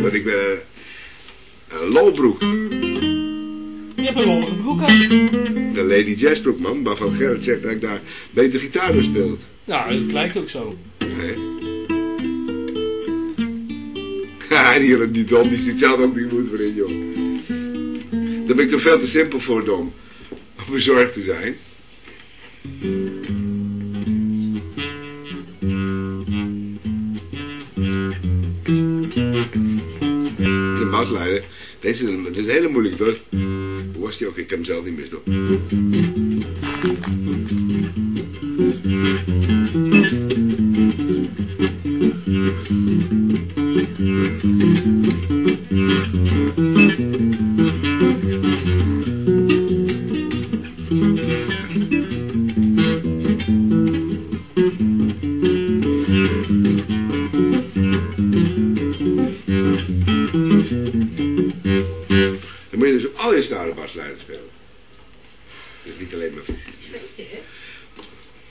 Speaker 1: Want ik ben een lolbroek.
Speaker 2: Je hebt een lollige broek aan.
Speaker 1: De Lady Jazzbroek, man. Waarvan Gerrit zegt dat ik daar beter gitaar speelt.
Speaker 2: Nou, dat lijkt ook zo.
Speaker 1: Nee. Ja, en hier die Dom, die ziet zelf ook niet goed voor in, joh. Daar ben ik toch veel te simpel voor, Dom. Om bezorgd te zijn. De basleider. Deze is, een hele moeilijke hoor. Hoe was die ook? Ik heb hem zelf niet mis,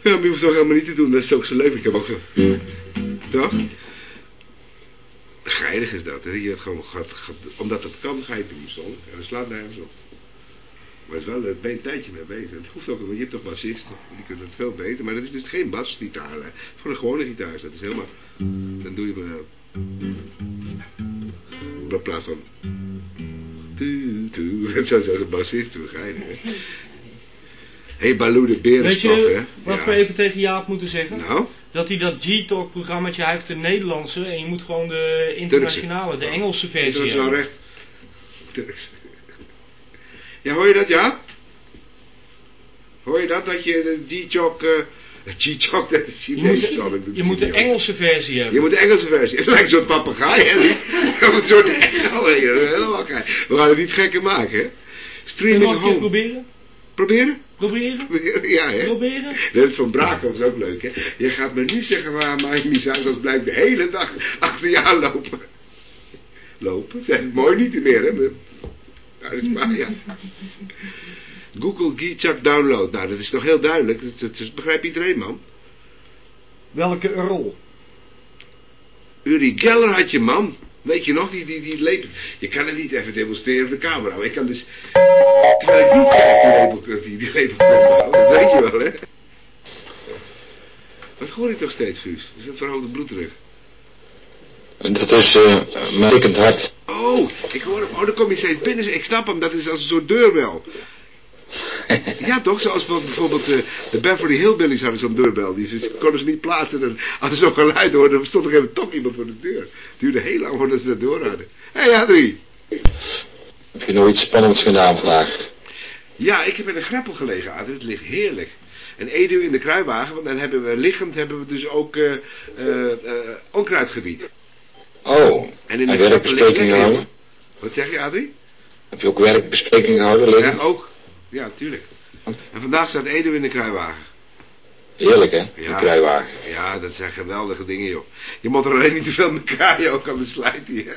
Speaker 1: Ja, maar je hoeft het toch helemaal niet te doen. Dat is ook zo leuk. Ik heb ook zo... Toch? Geinig is dat. Je hebt gewoon gaat, gaat- omdat het kan, ga je het doen soms. En dat slaat nergens op. Maar het is wel, daar ben je een tijdje mee bezig. Het hoeft ook, want je hebt toch bassisten. Die kunnen het veel beter. Maar dat is dus geen basgitaar. Voor een gewone gitaar dat is helemaal... Dan doe je maar... In plaats van... Tu, tu. Zo zoals een bassist toe. Geinig, hè? Hé, hey, Baloo de Berenstof, hè?
Speaker 2: je wat
Speaker 1: Ja.
Speaker 2: we even tegen Jaap moeten zeggen?
Speaker 1: Nou?
Speaker 2: Dat hij dat G-Talk programmaatje, hij heeft de Nederlandse en je moet gewoon de internationale, de Engelse versie
Speaker 1: Internationaal
Speaker 2: hebben.
Speaker 1: recht. Turks. Ja, hoor je dat, ja? Hoor je dat, dat je de G-Chok... eh, G-Chok, dat is
Speaker 2: Je
Speaker 1: Chinees.
Speaker 2: moet,
Speaker 1: ik doe
Speaker 2: je moet de. Engelse versie hebben.
Speaker 1: Je moet de Engelse versie. Het lijkt zo'n papegaai, hè? Of een soort hè? Helemaal. We gaan het niet gekker maken, hè? Streaming
Speaker 2: je nog een keer
Speaker 1: home.
Speaker 2: proberen?
Speaker 1: Proberen?
Speaker 2: Proberen?
Speaker 1: Ja, hè?
Speaker 2: Proberen?
Speaker 1: Dat is van Brakel, is ook leuk, hè? Je gaat me nu zeggen waar mijn misdaad, dat blijft de hele dag achter je aanlopen. Lopen? Zeg het mooi niet meer, hè? Maar- Nou, dat is waar, ja. Google Geechak download. Nou, dat is toch heel duidelijk. Dat, dat, dat begrijpt iedereen, man.
Speaker 2: Welke Earl?
Speaker 1: Uri Geller had je, man. Weet je nog, die, die, die lepel. Je kan het niet even demonstreren op de camera. Maar ik kan dus... Terwijl ik niet kijk, die lepel, die, die lepel houden. Dat weet je wel, hè? Dat hoor ik toch steeds, Guus? Is dat verhoogde bloeddruk?
Speaker 4: Dat is eh mijn hart.
Speaker 1: Oh, ik hoor hem. Oh, dan kom je steeds binnen. Ik snap hem, dat is als een soort deurbel. Ja, toch? Zoals bijvoorbeeld de, de Beverly Hillbillies hadden zo'n deurbel. Die ze, konden ze niet plaatsen. En als ze zo'n geluid hoorden, dan stond er even toch iemand voor de deur. Het duurde heel lang voordat ze dat door hadden. Hé, hey, Adrie.
Speaker 4: Heb je nog iets spannends gedaan vandaag?
Speaker 1: Ja, ik heb in een greppel gelegen, Adrie. Het ligt heerlijk. En Edu in de kruiwagen, want dan hebben we liggend hebben we dus ook eh eh, eh, onkruidgebied.
Speaker 4: Oh,
Speaker 1: En in
Speaker 4: en
Speaker 1: de greppel ligt
Speaker 4: werkbespreking
Speaker 1: lekker,
Speaker 4: gehouden?
Speaker 1: jongen. Wat zeg je, Adrie?
Speaker 4: Heb je ook werkbespreking gehouden?
Speaker 1: Ja,
Speaker 4: liggen?
Speaker 1: ook. Ja, tuurlijk. En vandaag staat Edu in de kruiwagen.
Speaker 4: Heerlijk hè, de
Speaker 1: Ja.
Speaker 4: kruiwagen.
Speaker 1: Ja, dat zijn geweldige dingen, joh. Je moet er alleen niet te veel met kraaien, ook aan de slijt hier.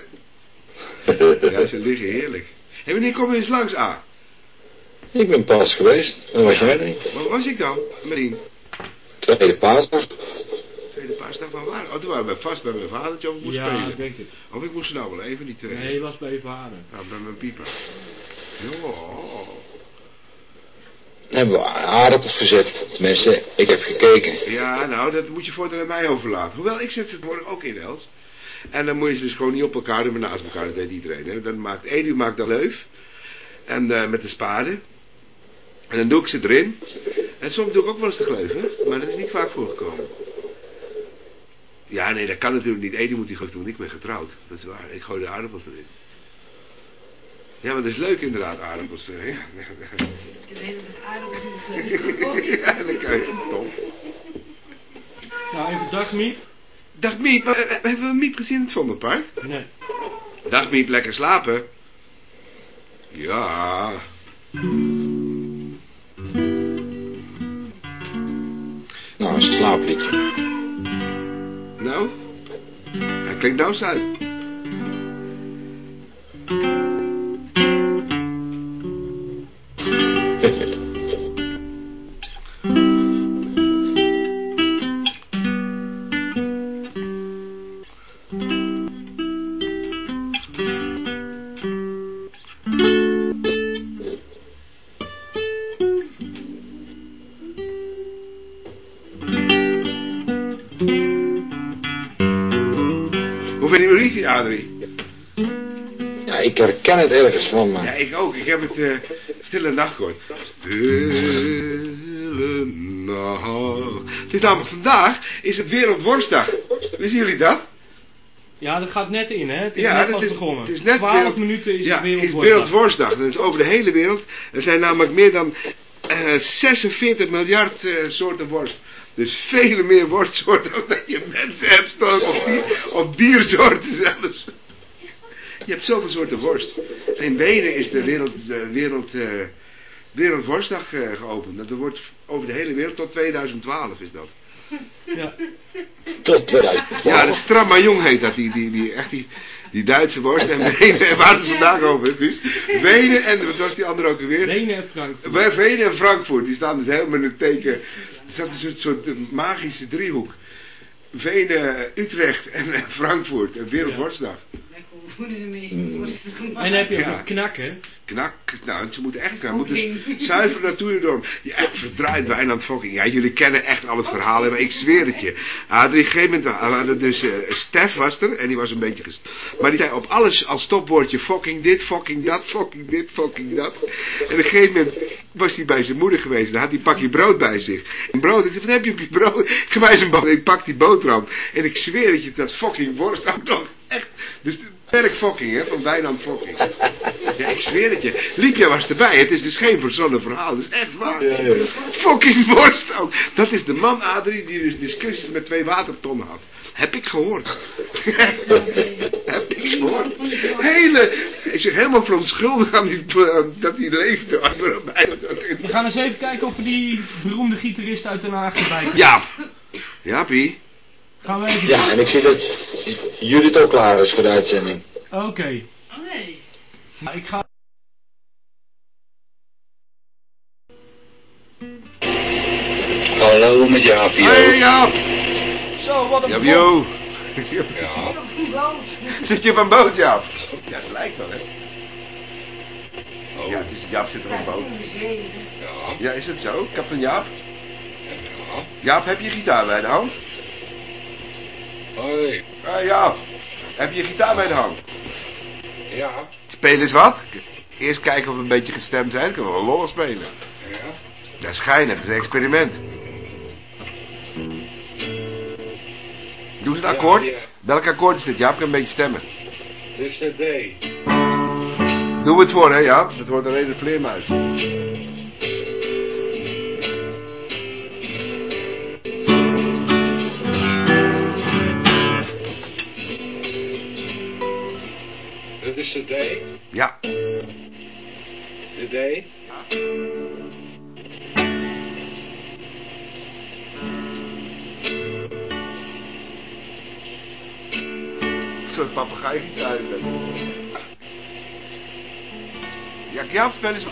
Speaker 1: Ja, ze liggen heerlijk. Hé, wanneer kom je eens langs, A?
Speaker 4: Ik ben pas geweest, en was jij er niet?
Speaker 1: Waar was ik dan? Met die?
Speaker 4: Tweede paasdag.
Speaker 1: Tweede paasdag van waar? Oh, toen waren we vast bij mijn vadertje of ik moest
Speaker 2: Ja,
Speaker 1: spelen.
Speaker 2: ik denk het.
Speaker 1: Of ik moest nou wel even die twee.
Speaker 2: Nee, was bij je vader.
Speaker 1: Nou, bij mijn pieper. Ja.
Speaker 4: Hebben we aardappels gezet. Tenminste, ik heb gekeken.
Speaker 1: Ja, nou, dat moet je voortaan aan mij overlaten. Hoewel, ik zet ze tegenwoordig ook in Els. En dan moet je ze dus gewoon niet op elkaar doen, maar naast elkaar. Dat deed iedereen. Hè. Dan maakt Edu maakt dan leuf. En eh, met de spade. En dan doe ik ze erin. En soms doe ik ook wel eens de gleuven. Maar dat is niet vaak voorgekomen. Ja, nee, dat kan natuurlijk niet. Edu moet die doen. Ik ben getrouwd. Dat is waar. Ik gooi de aardappels erin. Ja, maar dat is leuk inderdaad, aardappels. eh, Ja,
Speaker 6: Ik weet dat het aardappels in de
Speaker 1: ja dan kan je. Top.
Speaker 2: Nou, even dag Miep.
Speaker 1: Dag Miep, maar, eh, hebben we Miep gezien in het Vondelpark?
Speaker 2: Nee.
Speaker 1: Dag Miep, lekker slapen. Ja.
Speaker 4: Nou, is het slaapliedje.
Speaker 1: Nou? Hij klinkt nou uit.
Speaker 4: Het ergens van,
Speaker 1: Ja,
Speaker 4: maar...
Speaker 1: ik ook. Ik heb het eh, Stille Nacht gehoord. Stille Nacht. Het is namelijk vandaag, is het Wereldworstdag. Wisten jullie dat?
Speaker 2: Ja, dat gaat net in, hè? Het is
Speaker 1: Ja,
Speaker 2: net
Speaker 1: dat
Speaker 2: pas
Speaker 1: is-
Speaker 2: begonnen.
Speaker 1: het is net
Speaker 2: 12
Speaker 1: wereld-
Speaker 2: minuten is
Speaker 1: ja,
Speaker 2: het
Speaker 1: is. Wereldworstdag. Dat is over de hele wereld. Er zijn namelijk meer dan eh, 46 miljard eh, soorten worst. Dus vele meer worstsoorten dan dat je mensen hebt staan. Of, dier, of diersoorten zelfs. Je hebt zoveel soorten worst. In Wenen is de wereld, de wereld, eh, Wereldworstdag eh, geopend. Dat wordt over de hele wereld tot 2012 is dat.
Speaker 2: Ja.
Speaker 4: Tot 2012.
Speaker 1: Ja, de Stramajong heet dat. Die, die, die, echt die, die Duitse worst. En Wenen, en waar het vandaag over, Guus? Wenen en, wat was die andere ook alweer?
Speaker 2: Wenen en Frankfurt.
Speaker 1: Wenen en Frankfurt, die staan dus helemaal in het teken. Dat is een soort magische driehoek. Wenen, Utrecht en Frankfurt. Een Wereldworstdag.
Speaker 6: De meeste
Speaker 4: Mm.
Speaker 2: En dan heb je ook knakken.
Speaker 1: Knak, nou, ze moeten echt gaan. Moeten zuiver naartoe doen. Die echt verdraaid Wijnand Fokking. Ja, jullie kennen echt al het verhaal, hè, maar ik zweer het je. Ah, op een gegeven moment hadden dus eh Stef was er en die was een beetje gest... Maar die zei op alles als stopwoordje fucking dit, fucking dat, fucking dit, fucking dat. En op een gegeven moment was hij bij zijn moeder geweest. Dan had hij een pakje brood bij zich. En brood, ik zei, wat heb je op je brood? Geef mij zijn brood. En ik pak die boterham. En ik zweer dat je dat is fucking worst ook nog echt... Dus werk fucking, hè, van Wijnand Fokking. Ja, ik zweer het je. Liepja was erbij. Het is dus geen verzonnen verhaal. Het is echt waar.
Speaker 4: Ja, ja.
Speaker 1: Fucking worst ook. Dat is de man, Adrie, die dus discussies met twee watertonnen had. Heb ik gehoord. Heb ik gehoord. Hele, hij zich helemaal verontschuldigd aan die, dat hij leefde.
Speaker 2: We gaan eens even kijken of we die beroemde gitarist uit Den Haag erbij kunnen.
Speaker 1: Ja. Ja, Pie.
Speaker 2: Gaan we even...
Speaker 4: Ja, en ik zie dat Judith ook klaar is voor de uitzending.
Speaker 2: Oké.
Speaker 6: Oh nee.
Speaker 2: Nou, ik ga...
Speaker 3: Hallo met Jaap hier.
Speaker 1: Hey, Jaap.
Speaker 2: Zo, wat een
Speaker 1: Jaap,
Speaker 2: blok.
Speaker 1: yo.
Speaker 3: Ja.
Speaker 6: Op een boot.
Speaker 1: Zit je op een boot, Jaap? Ja, het lijkt wel, hè?
Speaker 3: Oh.
Speaker 1: Ja, het is, Jaap zit op een boot.
Speaker 3: Ja.
Speaker 1: Ja, is het zo? Kapitein Jaap?
Speaker 3: Ja.
Speaker 1: Jaap, heb je gitaar bij de hand?
Speaker 3: Hoi.
Speaker 1: Ah, Jaap. Heb je je gitaar bij de hand?
Speaker 3: Ja.
Speaker 1: Spelen eens wat. Eerst kijken of we een beetje gestemd zijn. Dan kunnen we wel lollen spelen.
Speaker 3: Ja.
Speaker 1: Dat is schijnig. Dat is een experiment. Doe eens een
Speaker 3: Ja,
Speaker 1: akkoord.
Speaker 3: ja.
Speaker 1: Welk akkoord is dit, Jaap? Ik kan een beetje stemmen.
Speaker 3: Dus de D.
Speaker 1: Doe het voor, hè, Jaap? Dat wordt alleen een vleermuis.
Speaker 3: De.
Speaker 1: Ja.
Speaker 3: De D.
Speaker 1: Een soort papegaaigitaar. Ja, Jaap, spel eens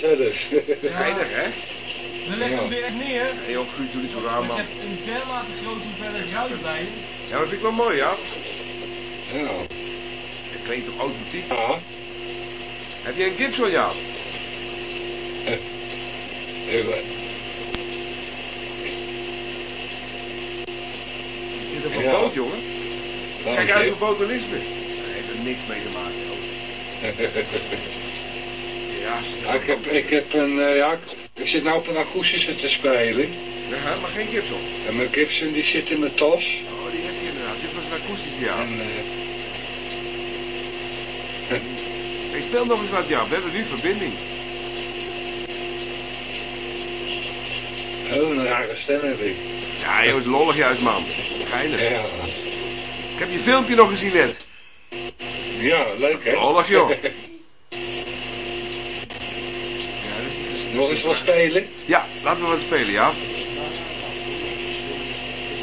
Speaker 3: hoor mezelf.
Speaker 1: Geinig, hè?
Speaker 2: we leggen
Speaker 3: Ja.
Speaker 2: hem weer neer.
Speaker 1: Hé, joh, Guus, doe niet zo raar,
Speaker 2: Want je
Speaker 1: man.
Speaker 2: hebt een dermate grote hoeveelheid ruis bij je.
Speaker 1: Ja, dat vind ik wel mooi, ja.
Speaker 3: Ja.
Speaker 1: Het klinkt toch authentiek?
Speaker 3: Ja.
Speaker 1: Heb je een Gibson, ja? Je zit op een
Speaker 3: Ja.
Speaker 1: boot, jongen.
Speaker 3: dank
Speaker 1: Kijk uit
Speaker 3: je.
Speaker 1: voor botanisme. Daar heeft er niks mee te maken, Joost. Ja,
Speaker 3: Ja, ik, heb, ik heb een, eh, ja, ik- zit nou op een akoestische te spelen.
Speaker 1: Ja, maar geen Gibson.
Speaker 3: En mijn Gibson die zit in mijn tas.
Speaker 1: Oh, die heb je inderdaad. Dit was een akoestische, ja.
Speaker 3: En,
Speaker 1: Hey, speel nog eens wat, ja. We hebben nu verbinding.
Speaker 3: oh, een rare stem heb ik.
Speaker 1: Ja, Joost, lollig juist, man. Geinig.
Speaker 3: Ja,
Speaker 1: Ik heb je filmpje nog gezien net.
Speaker 3: ja leuk hè?
Speaker 1: Lollig, joh. Ja, dat is-
Speaker 3: Nog eens wat spelen?
Speaker 1: Ja, laten we wat spelen, ja.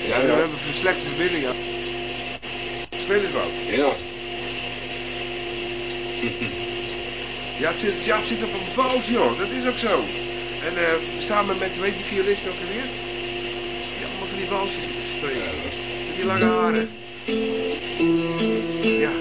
Speaker 1: Ja, we
Speaker 3: Ja.
Speaker 1: hebben een slechte verbinding, ja. Speel eens wat.
Speaker 3: Ja.
Speaker 1: Zit, Jaap zit op een vals, joh. Dat is ook zo. En eh, samen met, weet je, die violist ook alweer? Ja, allemaal van die valsjes streken. Met die lange haren. Ja.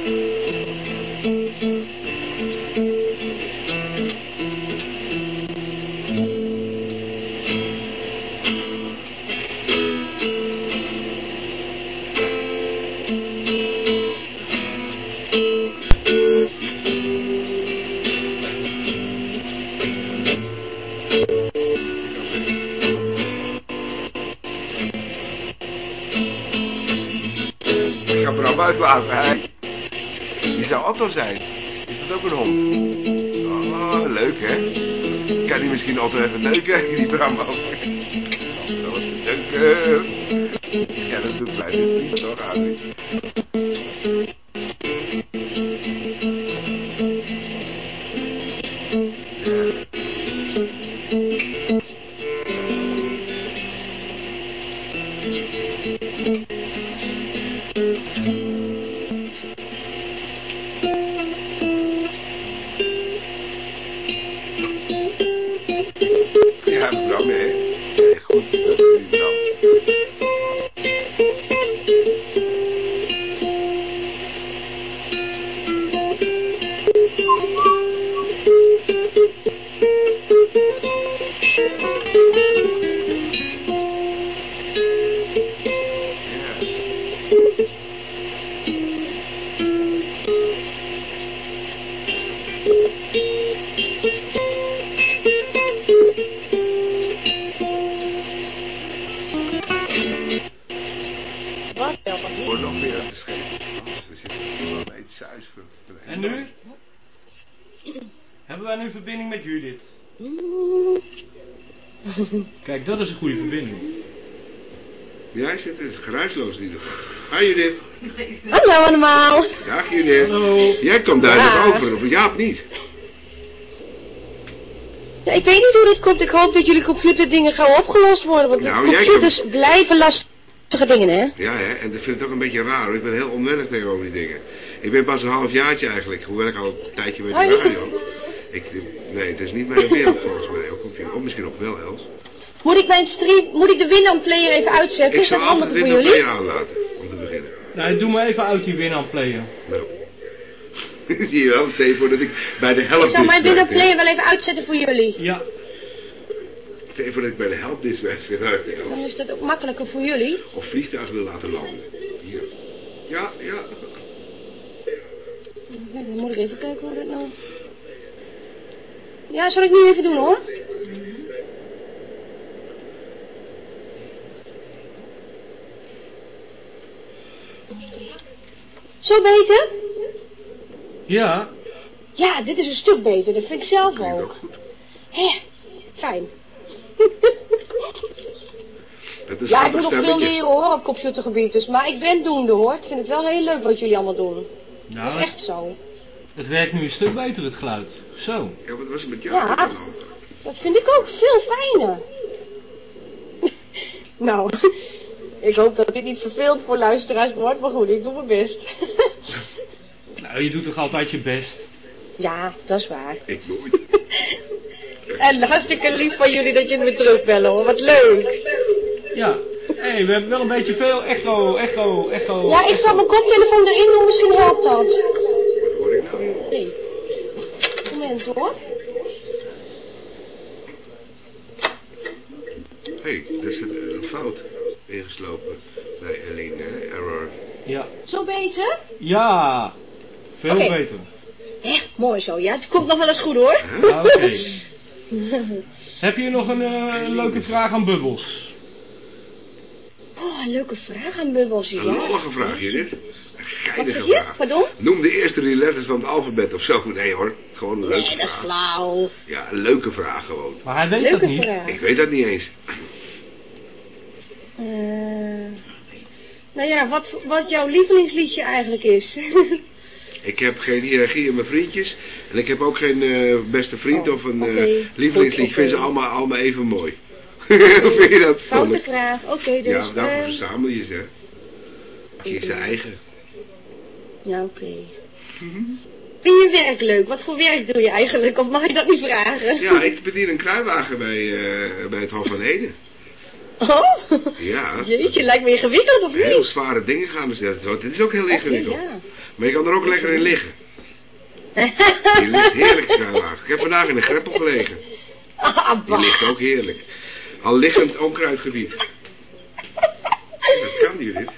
Speaker 1: Bram uitlaten, hè. Die zou Otto zijn. Is dat ook een hond? Oh, leuk, hè? Kan die misschien Otto even neuken, die ook? Otto, neuken. Ja, dat doet mij dus niet, toch, Adrie?
Speaker 5: Hoop dat jullie computerdingen gauw opgelost worden. Want
Speaker 1: Nou, jij
Speaker 5: computers blijven lastige dingen, hè?
Speaker 1: Ja, hè? en dat vind ik ook een beetje raar. hoor. Ik ben heel onwennig tegenover die dingen. Ik ben pas een halfjaartje eigenlijk, hoewel ik al een tijdje met de
Speaker 5: je-
Speaker 1: radio. Ik, nee, het is niet mijn wereld volgens mij. Ook computer. Of misschien nog wel, Els.
Speaker 5: Moet ik mijn stream, moet ik de Winamp player even uitzetten?
Speaker 1: Ik
Speaker 5: Is dat handiger voor jullie?
Speaker 1: Player aanlaten, om te beginnen.
Speaker 2: Nou, doe maar even uit die Winamp player.
Speaker 1: Nou. Zie je wel, stel je voor dat ik bij de
Speaker 5: Ik
Speaker 1: helpdisk
Speaker 5: zal mijn Winamp player wel even uitzetten voor jullie.
Speaker 2: Ja.
Speaker 1: Voor dat ik bij de uit, Els.
Speaker 5: Dan is dat ook makkelijker voor jullie.
Speaker 1: Of vliegtuig wil laten landen. Hier. Ja, ja.
Speaker 5: Ja, dan moet ik even kijken hoe dat nou... Ja, zal ik nu even doen hoor. Zo beter?
Speaker 2: Ja,
Speaker 5: Ja, dit is een stuk beter. Dat vind ik zelf
Speaker 1: ook
Speaker 5: ook.
Speaker 1: goed.
Speaker 5: Hé, fijn.
Speaker 1: Dat is
Speaker 5: Ja, ik moet nog veel leren hoor op computergebied. Dus, maar ik ben doende hoor. Ik vind het wel heel leuk wat jullie allemaal doen. Dat
Speaker 2: nou,
Speaker 5: is echt zo.
Speaker 2: het werkt nu een stuk beter, het geluid. Zo.
Speaker 1: Ja, wat was er met jou
Speaker 5: Ja. Dat vind ik ook veel fijner. nou, ik hoop dat dit niet verveeld voor luisteraars wordt. Maar goed, ik doe mijn best.
Speaker 2: Nou, je doet toch altijd je best.
Speaker 5: Ja, dat is waar.
Speaker 1: Ik nooit.
Speaker 5: En hartstikke lief van jullie dat jullie me terugbellen hoor. Wat leuk.
Speaker 2: Ja. Hé, hey, we hebben wel een beetje veel echo, echo, echo.
Speaker 5: Ja, ik
Speaker 2: echo.
Speaker 5: zal mijn koptelefoon erin doen. Misschien helpt dat.
Speaker 1: Wat hoor ik nou?
Speaker 5: Nee. Moment hoor.
Speaker 1: Hé, hey, er is een, een fout ingeslopen bij Eline? Error.
Speaker 2: Ja.
Speaker 5: Zo beter?
Speaker 2: Ja. Veel beter.
Speaker 5: Hé, mooi zo. Ja, het komt nog wel eens goed hoor.
Speaker 2: Ah, Oké. Heb je nog een eh, leuke vraag aan Bubbles?
Speaker 5: Oh, een leuke vraag aan Bubbles.
Speaker 1: Een
Speaker 5: Ja.
Speaker 1: lollige vraag hier dit. Een
Speaker 5: Wat zeg je?
Speaker 1: vraag.
Speaker 5: Pardon?
Speaker 1: Noem de eerste drie letters van het alfabet of zo. Nee hoor, gewoon een leuke
Speaker 5: Nee, dat is
Speaker 1: vraag.
Speaker 5: flauw.
Speaker 1: Ja, een leuke vraag gewoon.
Speaker 2: Maar hij weet dat
Speaker 5: Leuke
Speaker 2: niet.
Speaker 5: vraag.
Speaker 1: Ik weet dat niet eens.
Speaker 5: Eh, nou ja, wat, wat jouw lievelingsliedje eigenlijk is.
Speaker 1: Ik heb geen hiërarchie in mijn vriendjes. En ik heb ook geen eh, beste vriend
Speaker 5: Oh,
Speaker 1: of een eh, lievelingslied.
Speaker 5: Goed,
Speaker 1: Ik vind ze allemaal, allemaal even mooi. vind je dat?
Speaker 5: Foute vraag. Oké, dus...
Speaker 1: Ja, daarvoor
Speaker 5: eh,
Speaker 1: verzamel je ze. Kies je eigen.
Speaker 5: ja, oké. Vind je werk leuk? Wat voor werk doe je eigenlijk? Of mag je dat niet vragen?
Speaker 1: Ja, ik bedien een kruiwagen bij, eh, bij het Hof van Ede.
Speaker 5: Oh?
Speaker 1: Ja.
Speaker 5: Jeetje, lijkt me ingewikkeld of
Speaker 1: Heel
Speaker 5: niet?
Speaker 1: zware dingen gaan er zetten. Dit is ook heel ingewikkeld.
Speaker 5: ja.
Speaker 1: Maar je kan er ook lekker in liggen. Die ligt heerlijk, kruiwagen. Ik heb vandaag in de greppel gelegen.
Speaker 5: ah,
Speaker 1: Die ligt ook heerlijk. Al liggend onkruidgebied. Dat kan Judith.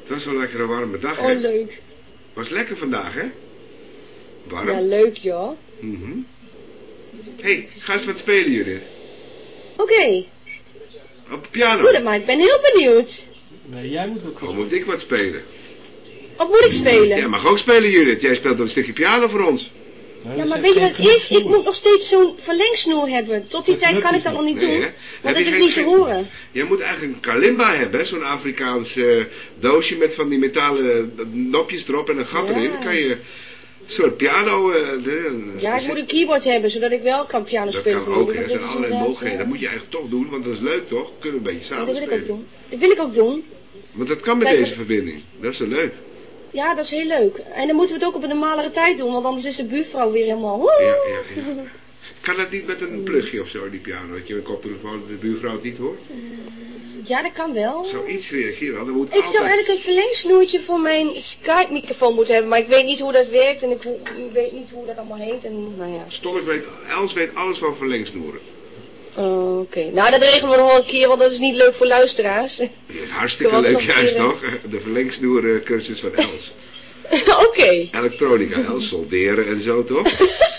Speaker 1: Het was zo'n lekkere warme dag, hè?
Speaker 5: Oh, leuk.
Speaker 1: Was lekker vandaag, hè? Warm.
Speaker 5: Ja, leuk joh.
Speaker 1: Mhm. hey, ga eens wat spelen, Judith.
Speaker 5: Oké,
Speaker 1: Op de piano.
Speaker 5: goed, maar ik ben heel benieuwd.
Speaker 2: Nee, jij moet ook
Speaker 1: Of moet ik wat spelen?
Speaker 5: Wat moet ik spelen?
Speaker 1: Jij mag ook spelen, Judith. Jij speelt een stukje piano voor ons.
Speaker 2: Nee,
Speaker 5: Ja, maar weet je wat het is? Ik moet nog steeds zo'n verlengsnoer hebben. Tot die
Speaker 2: Dat
Speaker 5: tijd kan ik dat nog niet
Speaker 1: Nee,
Speaker 5: doen.
Speaker 1: hè?
Speaker 5: Want het
Speaker 1: je
Speaker 5: is
Speaker 1: geen-
Speaker 5: niet te horen.
Speaker 1: Jij moet eigenlijk een kalimba hebben, hè? zo'n Afrikaans eh, doosje met van die metalen eh, nopjes erop en een gat
Speaker 5: Ja.
Speaker 1: erin. Dan kan je een soort piano... eh,
Speaker 5: Ja, ik moet een keyboard hebben, zodat ik wel kan piano
Speaker 1: Dat
Speaker 5: spelen.
Speaker 1: kan
Speaker 5: voor
Speaker 1: ook. Er zijn allerlei mogelijkheden. Dat
Speaker 5: ja.
Speaker 1: moet je eigenlijk toch doen, want dat is leuk, toch? Kunnen we een beetje
Speaker 5: Ja,
Speaker 1: samen
Speaker 5: dat wil ik ook doen. Dat wil ik ook doen.
Speaker 1: Want dat kan met
Speaker 5: Kijk,
Speaker 1: deze verbinding. Dat is zo leuk.
Speaker 5: Ja, dat is heel leuk. En dan moeten we het ook op een normalere tijd doen, want anders is de buurvrouw weer helemaal...
Speaker 1: Ja, ja, ja. Kan dat niet met een plugje of zo, die piano? Dat je een koptelefoon dat de buurvrouw het niet hoort?
Speaker 5: Ja, dat kan wel.
Speaker 1: Zoiets reageer wel. Dat moet
Speaker 5: Ik zou
Speaker 1: altijd...
Speaker 5: eigenlijk een verlengsnoertje voor mijn Skype-microfoon moeten hebben, maar ik weet niet hoe dat werkt en ik, weet niet hoe dat allemaal heet en nou ja.
Speaker 1: Stolk weet, Els weet alles van verlengsnoeren.
Speaker 5: Oh, Oké, nou dat regelen we nog wel een keer, want dat is niet leuk voor luisteraars.
Speaker 1: Hartstikke leuk
Speaker 5: nog
Speaker 1: juist toch? De verlengsnoer eh, cursus van Els.
Speaker 5: Oké.
Speaker 1: Elektronica, Els, solderen en zo toch?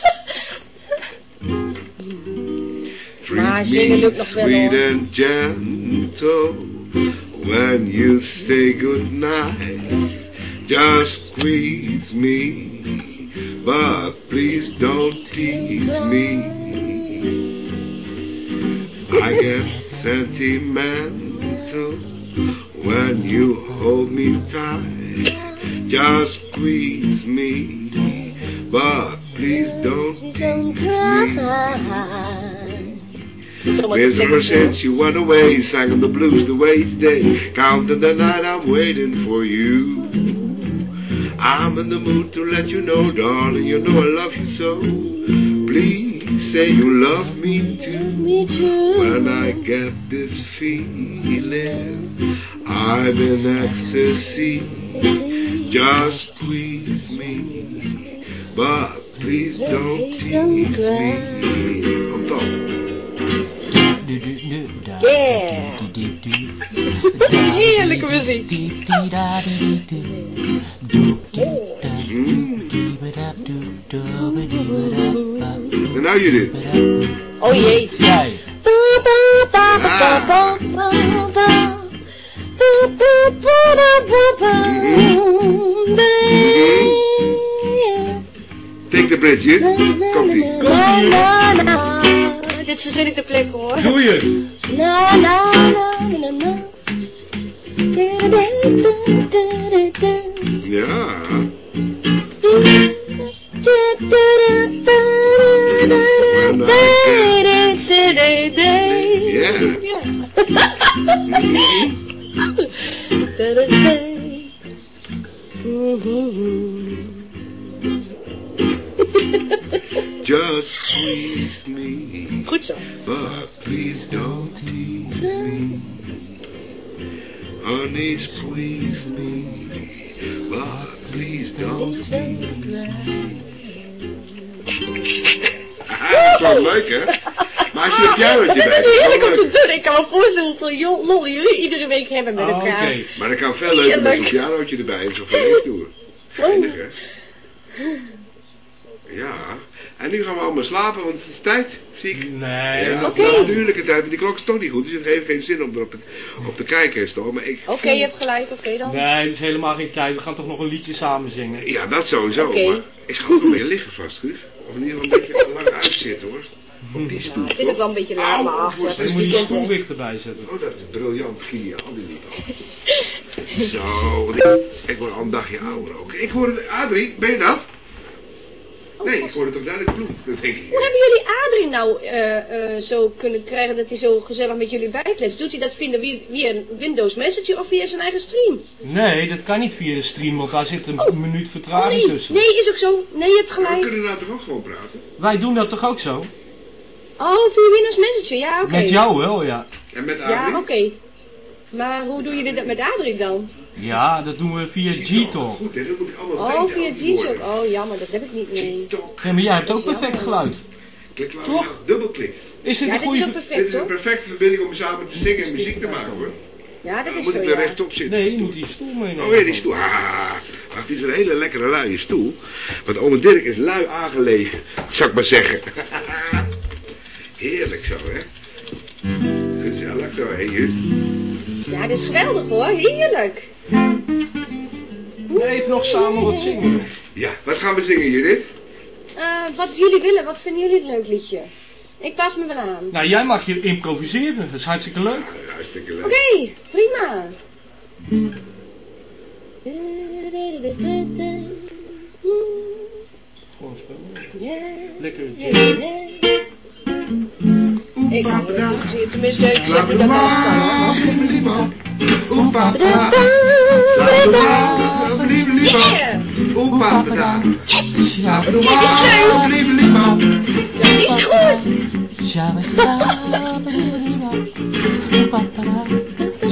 Speaker 5: Maar
Speaker 1: Treat
Speaker 5: zingen
Speaker 1: me
Speaker 5: lukt nog wel,
Speaker 1: sweet and gentle when you say goodnight. Just squeeze me, but please don't tease me. I get sentimental when you hold me tight. Just squeeze me, but please don't tease me. Ever since you went away, sang the blues the way today. Counting the night, I'm waiting for you. I'm in the mood to let you know, darling, you know I love you so. Please say you love me too.
Speaker 5: Me too.
Speaker 1: When I get this feeling, I'm in ecstasy. Just squeeze me, but please don't tease me. On top.
Speaker 5: Yeah. Heerlijke muziek.
Speaker 1: En nou jullie.
Speaker 5: Oh jee.
Speaker 1: Take the bridge,
Speaker 5: hier. Komt-ie. Dit verzin ik ter plekke hoor.
Speaker 2: Doe je.
Speaker 5: Na, na, na, na, na.
Speaker 1: Ja. Ja. Just squeeze me,
Speaker 5: Goed zo.
Speaker 1: but please don't tease me. Honey, squeeze me, but please don't tease me. Haha, dat is wel leuk, hè? Maar als je een pianootje
Speaker 5: Dat
Speaker 1: bij
Speaker 5: is heerlijk om te doen. Ik kan me voorstellen hoeveel lol jullie iedere week hebben met
Speaker 2: Ah,
Speaker 5: elkaar.
Speaker 2: Oké.
Speaker 1: Maar dat kan veel leuker met
Speaker 5: Heerlijk.
Speaker 1: pianootje erbij en zo'n verlichtoer. Geinig, hè? Ja. En nu gaan we allemaal slapen, want het is tijd, zie ik.
Speaker 2: Nee.
Speaker 1: Ja,
Speaker 2: dat-
Speaker 5: Oké.
Speaker 1: het is natuurlijke tijd, want die klok is toch niet goed, dus het heeft geen zin om erop op te kijken en zo. Maar ik,
Speaker 5: Oké, je hebt gelijk. Oké dan.
Speaker 2: Nee, dat is helemaal geen tijd. We gaan toch nog een liedje samen zingen.
Speaker 1: ja, dat sowieso, maar ik ga ook een beetje liggen vast, Guus. Of in ieder geval een beetje lang uitzitten, hoor. Op die stoel,
Speaker 5: Het is ook wel een beetje laat, maar Het
Speaker 2: Je moet die
Speaker 5: weekend,
Speaker 2: stoel dichterbij zetten.
Speaker 1: Oh, dat is briljant, geniaal, die liep Zo, ik, ik word al een dagje ouder ook. Ik hoorde, Adrie, ben je dat? Nee, ik hoorde toch duidelijk bloed, dat denk ik.
Speaker 5: Hoe hebben jullie Adrien nou eh, eh, zo kunnen krijgen dat hij zo gezellig met jullie bijkletst? Doet hij dat via, via een Windows Messenger of via zijn eigen stream?
Speaker 2: Nee, dat kan niet via de stream, want daar zit een
Speaker 5: Oh.
Speaker 2: minuut
Speaker 5: Oh
Speaker 2: vertraging
Speaker 5: nee,
Speaker 2: tussen.
Speaker 5: nee, is ook zo. Nee, je hebt
Speaker 1: Maar we
Speaker 5: gelijk.
Speaker 1: kunnen nou toch ook gewoon praten?
Speaker 2: Wij doen dat toch ook zo?
Speaker 5: Oh, via Windows Messenger, ja oké.
Speaker 2: Met jou wel, ja.
Speaker 1: En met Adrie?
Speaker 5: Ja, oké. Maar hoe doe je dit met Adrien dan?
Speaker 2: Ja, dat doen we via? G-Talk.
Speaker 5: Oh, via
Speaker 1: het
Speaker 5: G-Talk. Oh, jammer, dat heb ik niet mee.
Speaker 1: G-Talk.
Speaker 2: Nee, maar jij hebt ook perfect geluid.
Speaker 1: Klik,
Speaker 2: Toch?
Speaker 1: dubbelklik.
Speaker 2: Is dit
Speaker 5: Ja,
Speaker 2: een
Speaker 5: dit is
Speaker 2: goede...
Speaker 1: Dit is een perfecte verbinding om samen te zingen en muziek te maken, hoor.
Speaker 5: Ja, dat
Speaker 1: Dan
Speaker 5: is
Speaker 1: moet
Speaker 5: zo,
Speaker 1: ik er
Speaker 5: ja.
Speaker 1: rechtop zitten.
Speaker 2: Nee, je moet die stoel meenemen.
Speaker 1: Oh ja, die stoel. Ah, dit is een hele lekkere luie stoel. Want ome Dirk is lui aangelegen, zou ik maar zeggen. Heerlijk zo, hè? Gezellig zo, hè, Jut?
Speaker 5: Ja, dit is geweldig hoor. Heerlijk.
Speaker 2: Even nog samen wat zingen.
Speaker 1: Ja, wat gaan we zingen, Judith?
Speaker 5: Eh, wat jullie willen, wat vinden jullie een leuk liedje? Ik pas me wel aan.
Speaker 2: Nou, jij mag je improviseren. Dat is hartstikke leuk.
Speaker 1: Ja, hartstikke leuk.
Speaker 5: Oké, prima.
Speaker 2: Gewoon spelen. Lekker
Speaker 5: ik had het niet gezien. Tenminste, ik zeg niet dat alles papa, Oepa,
Speaker 1: da, lieve
Speaker 5: lieve
Speaker 1: Oepa, da, slaap de
Speaker 5: waal,
Speaker 1: lieve lieve. Dat is goed. Oepa, da,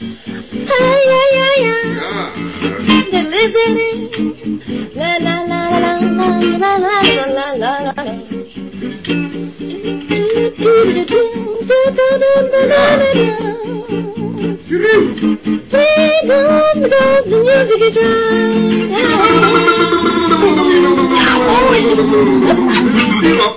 Speaker 1: doe, dee, wa, bap, doe, dee, dee, dee. Ja.
Speaker 5: La la la la la la la la la la la
Speaker 1: Joejoe.
Speaker 5: The music is
Speaker 1: Bebop, bebop.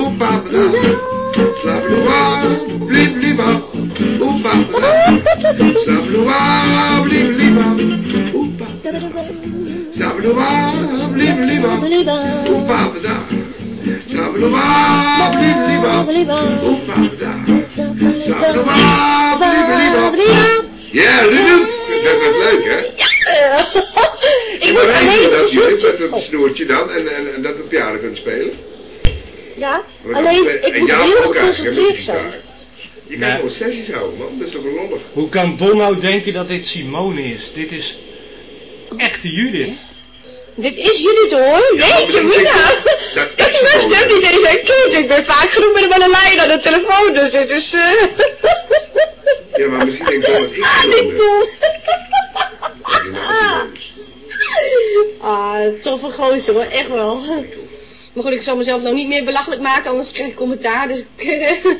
Speaker 1: Ooh, papa, da, dee, dee, dee. Dee, doodle, dee, dee, dee, dee, dee, bap, bap, doodle, dee. Shabba, doodle, bebop, dee, dee, doodle, ba, bap, doodle, dee. Yes, nothing but you. Ja, Ruben. Dat was leuk, hè?
Speaker 5: Ik
Speaker 1: Ik
Speaker 5: moet alleen
Speaker 1: dat jullie met een snoertje dan en, en, en dat op piano kunnen spelen.
Speaker 5: Ja, alleen ik moet heel geconcentreerd zijn.
Speaker 1: Je kan
Speaker 2: Nee.
Speaker 1: gewoon sessies houden, man. Dat is toch wel lollig.
Speaker 2: Hoe kan Don nou denken dat dit Simone is? Dit is echte Judith.
Speaker 5: Dit is Judith hoor.
Speaker 1: Ja,
Speaker 5: Jeetje, mina.
Speaker 1: dat
Speaker 5: Dat
Speaker 1: is gewoon-
Speaker 5: stem niet eens herkend. Ik ben vaak genoeg met een lijn aan de telefoon, dus het is... eh
Speaker 1: Ja, maar misschien denk je wel dat ik
Speaker 5: Ah,
Speaker 1: Simone
Speaker 5: ik
Speaker 1: ben. nou.
Speaker 5: Ah, toffe gozer hoor, echt wel. Maar goed, ik zal mezelf nou niet meer belachelijk maken, anders krijg ik commentaar. Dus...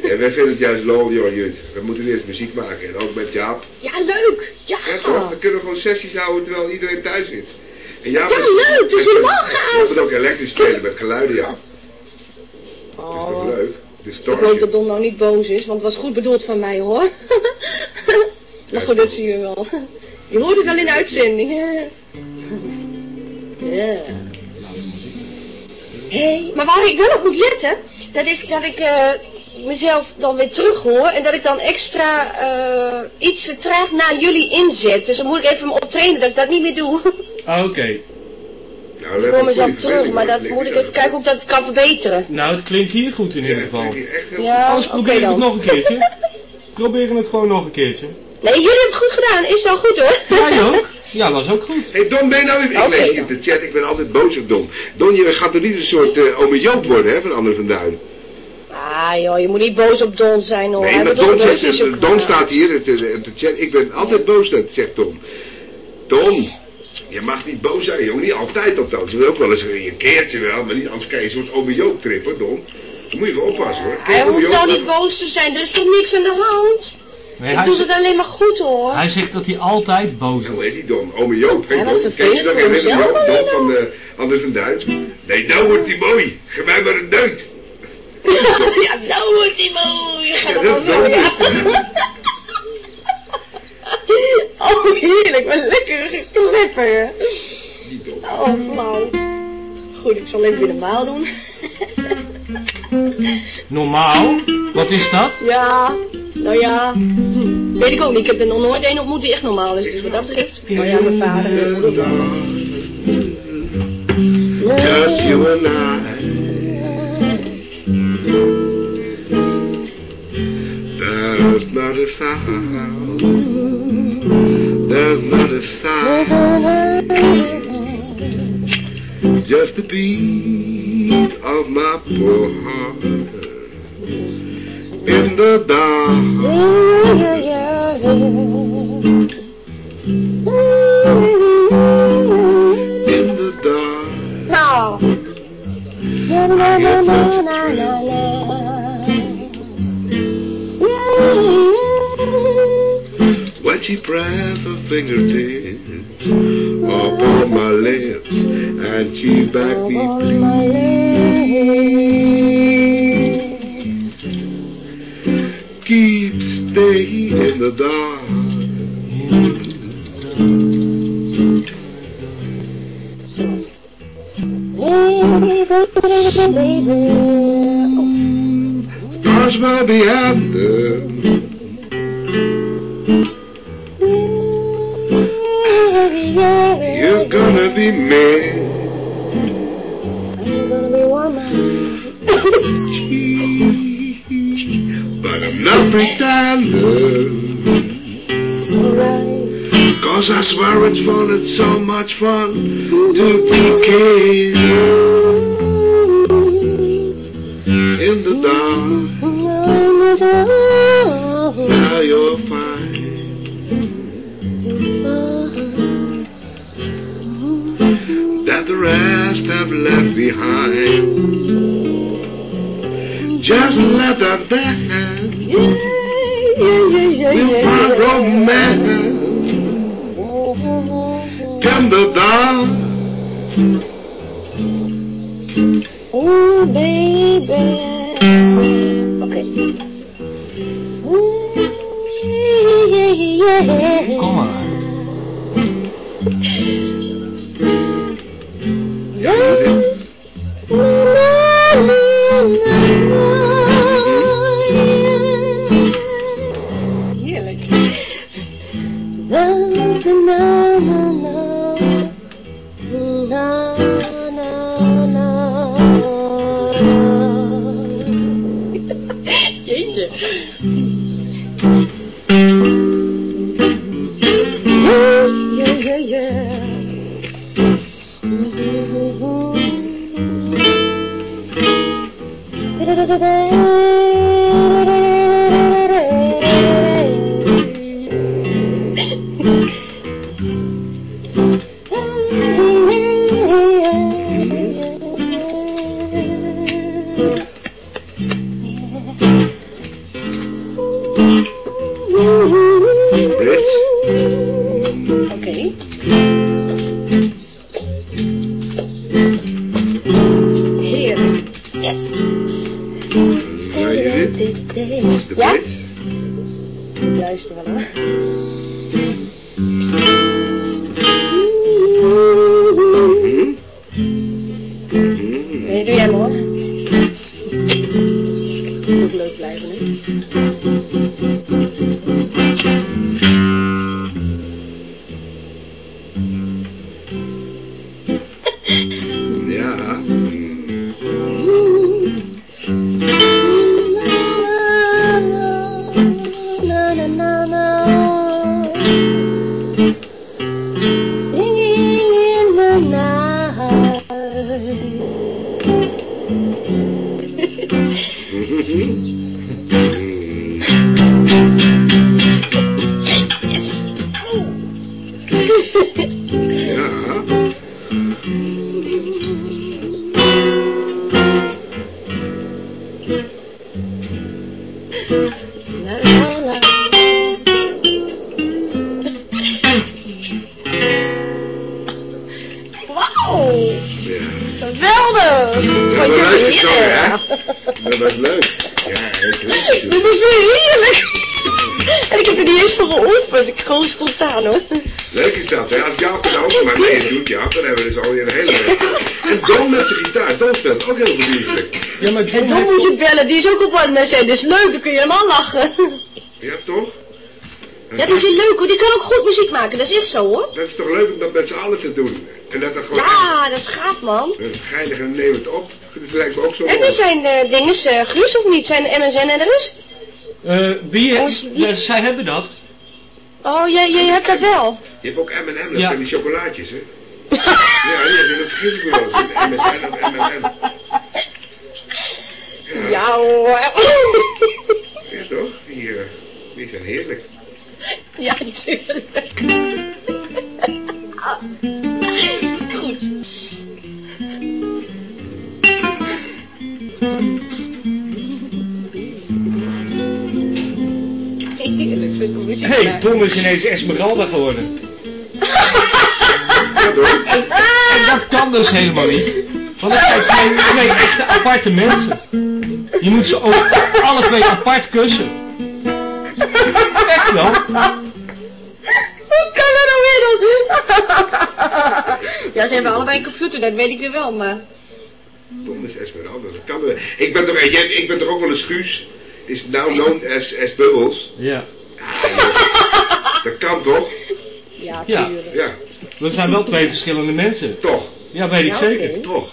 Speaker 1: Ja, wij vinden het juist lol, joh, Jut. We moeten eerst muziek maken. En ook met Jaap.
Speaker 5: ja, leuk. Ja.
Speaker 1: Ja, toch? Dan kunnen we gewoon sessies houden terwijl iedereen thuis zit. En Jaap
Speaker 5: Ja, leuk, dat is helemaal gaaf.
Speaker 1: Je moet ook elektrisch spelen met geluiden, ja. Dat is toch
Speaker 5: Oh,
Speaker 1: leuk?
Speaker 5: ik hoop dat. Don nou niet boos is, want het was goed bedoeld van mij hoor. maar goed, dat zien we wel. Je hoort het wel in de uitzending. Ja. Hey, maar waar ik wel op moet letten, dat is dat ik eh, mezelf dan weer terug hoor en dat ik dan extra eh, iets vertraagd naar jullie inzet. Dus dan moet ik even me optrainen dat ik dat niet meer doe.
Speaker 2: Ah, Oké.
Speaker 1: Nou,
Speaker 5: ik hoor mezelf terug, maar dat moet ik even kijken hoe ik dat kan verbeteren.
Speaker 2: Nou, het klinkt hier goed in
Speaker 1: Ja,
Speaker 2: ieder geval.
Speaker 5: Ja,
Speaker 2: Anders probeer ik het nog een keertje. Proberen het gewoon nog een keertje.
Speaker 5: Nee, jullie hebben het goed gedaan. Is wel goed hoor.
Speaker 2: Jij ook? Ja, was ook goed.
Speaker 1: Hé hey Don, ben je nou even... Ik
Speaker 5: Oké,
Speaker 1: lees op de chat, ik ben altijd boos op Don. Don, je gaat er niet een soort uh, ome Joop worden, hè, van Ander van Duin.
Speaker 5: Ah joh, je moet niet boos op Don zijn hoor.
Speaker 1: Nee, maar Don, zegt, staat hier op de, op de chat, ik ben altijd boos, dat zegt Don. Don, je mag niet boos zijn, jongen, niet altijd althans. Je wil ook wel eens een keertje wel, maar niet, anders krijg je een soort ome Joop trip, hoor, Don. Dan moet je wel oppassen, hoor.
Speaker 5: Hij
Speaker 1: Kijk,
Speaker 5: hoeft nou
Speaker 1: wel-
Speaker 5: niet boos te zijn, er is toch niks aan de hand?
Speaker 2: Nee,
Speaker 5: ik
Speaker 2: hij,
Speaker 5: doe
Speaker 2: zegt-
Speaker 5: het alleen maar goed hoor.
Speaker 2: hij zegt dat hij altijd boos is.
Speaker 1: heet die Don, ome Joop.
Speaker 5: Was
Speaker 1: Don? Ken je
Speaker 5: hemzelf
Speaker 1: Joop,
Speaker 5: alleen
Speaker 1: Don van uh, Ander van Duin? Nee, nou wordt hij mooi. Geef mij maar een deut.
Speaker 5: ja, nou wordt hij mooi. Ga
Speaker 1: Ja,
Speaker 5: dan
Speaker 1: dat
Speaker 5: maar
Speaker 1: is.
Speaker 5: Oh, heerlijk. Wat lekker gekleppen.
Speaker 1: Die Don.
Speaker 5: Oh, flauw. Goed, ik zal even weer normaal doen.
Speaker 2: Normaal? Wat is dat?
Speaker 5: ja, nou ja. Hm, Weet ik ook niet. Ik heb er nog nooit een ontmoet die echt normaal is. Dus wat dat betreft. Nou ja, mijn vader en mijn moeder wel.
Speaker 1: Just you and I. There's not a sound. There's not a sound. Just the beat of my poor heart in the dark. In the dark. Such When she pressed her fingertips upon my lips and she begged me please Dat
Speaker 5: is
Speaker 1: leuk, dan
Speaker 5: kun je helemaal lachen.
Speaker 1: Ja, toch?
Speaker 5: Ja, die is heel leuk hoor. Die kan ook goed muziek maken, dat is echt zo hoor.
Speaker 1: Dat is toch leuk om dat met z'n allen te doen? En dat dan gewoon...
Speaker 5: Ja, dat is gaaf man.
Speaker 1: Dat is geinig en neem het op. Dat lijkt me ook zo
Speaker 5: En wie zijn de dinges, eh Guus of niet? Zijn de MSN en er is?
Speaker 2: Eh, wie,
Speaker 5: wie-
Speaker 2: ja, zij hebben dat.
Speaker 5: Oh, jij, jij hebt dat wel.
Speaker 1: Je hebt ook M&M, dat
Speaker 2: Ja.
Speaker 1: zijn die chocolaatjes, hè? Ja, die hebben een vergissing voor ons. MSN of M&M. Ja,
Speaker 5: Ja hoor.
Speaker 1: ja toch? Die, eh, die zijn heerlijk.
Speaker 5: Ja, natuurlijk. Goed. Heerlijk, vind ik.
Speaker 2: Hé, hey, Tom is ineens Esmeralda geworden. En, en dat kan dus helemaal niet. Want dat zijn twee, twee echte aparte mensen. Je moet ze ook alle twee apart kussen. Echt wel.
Speaker 5: Hoe kan dat nou weer dan? ja, ze hebben allebei een computer, dat weet ik weer wel, maar...
Speaker 1: Tom is Esmeralda, dat kan wel. Ik ben toch, jij, ik ben toch ook wel een schuus? Is now known as, as Bubbles.
Speaker 2: Ja.
Speaker 1: Ja, dat, kan toch?
Speaker 5: Ja,
Speaker 2: Ja.
Speaker 5: tuurlijk.
Speaker 1: Ja,
Speaker 2: We zijn wel twee verschillende mensen.
Speaker 1: toch,
Speaker 2: Ja, weet ik
Speaker 5: Ja,
Speaker 2: zeker.
Speaker 5: oké.
Speaker 1: toch.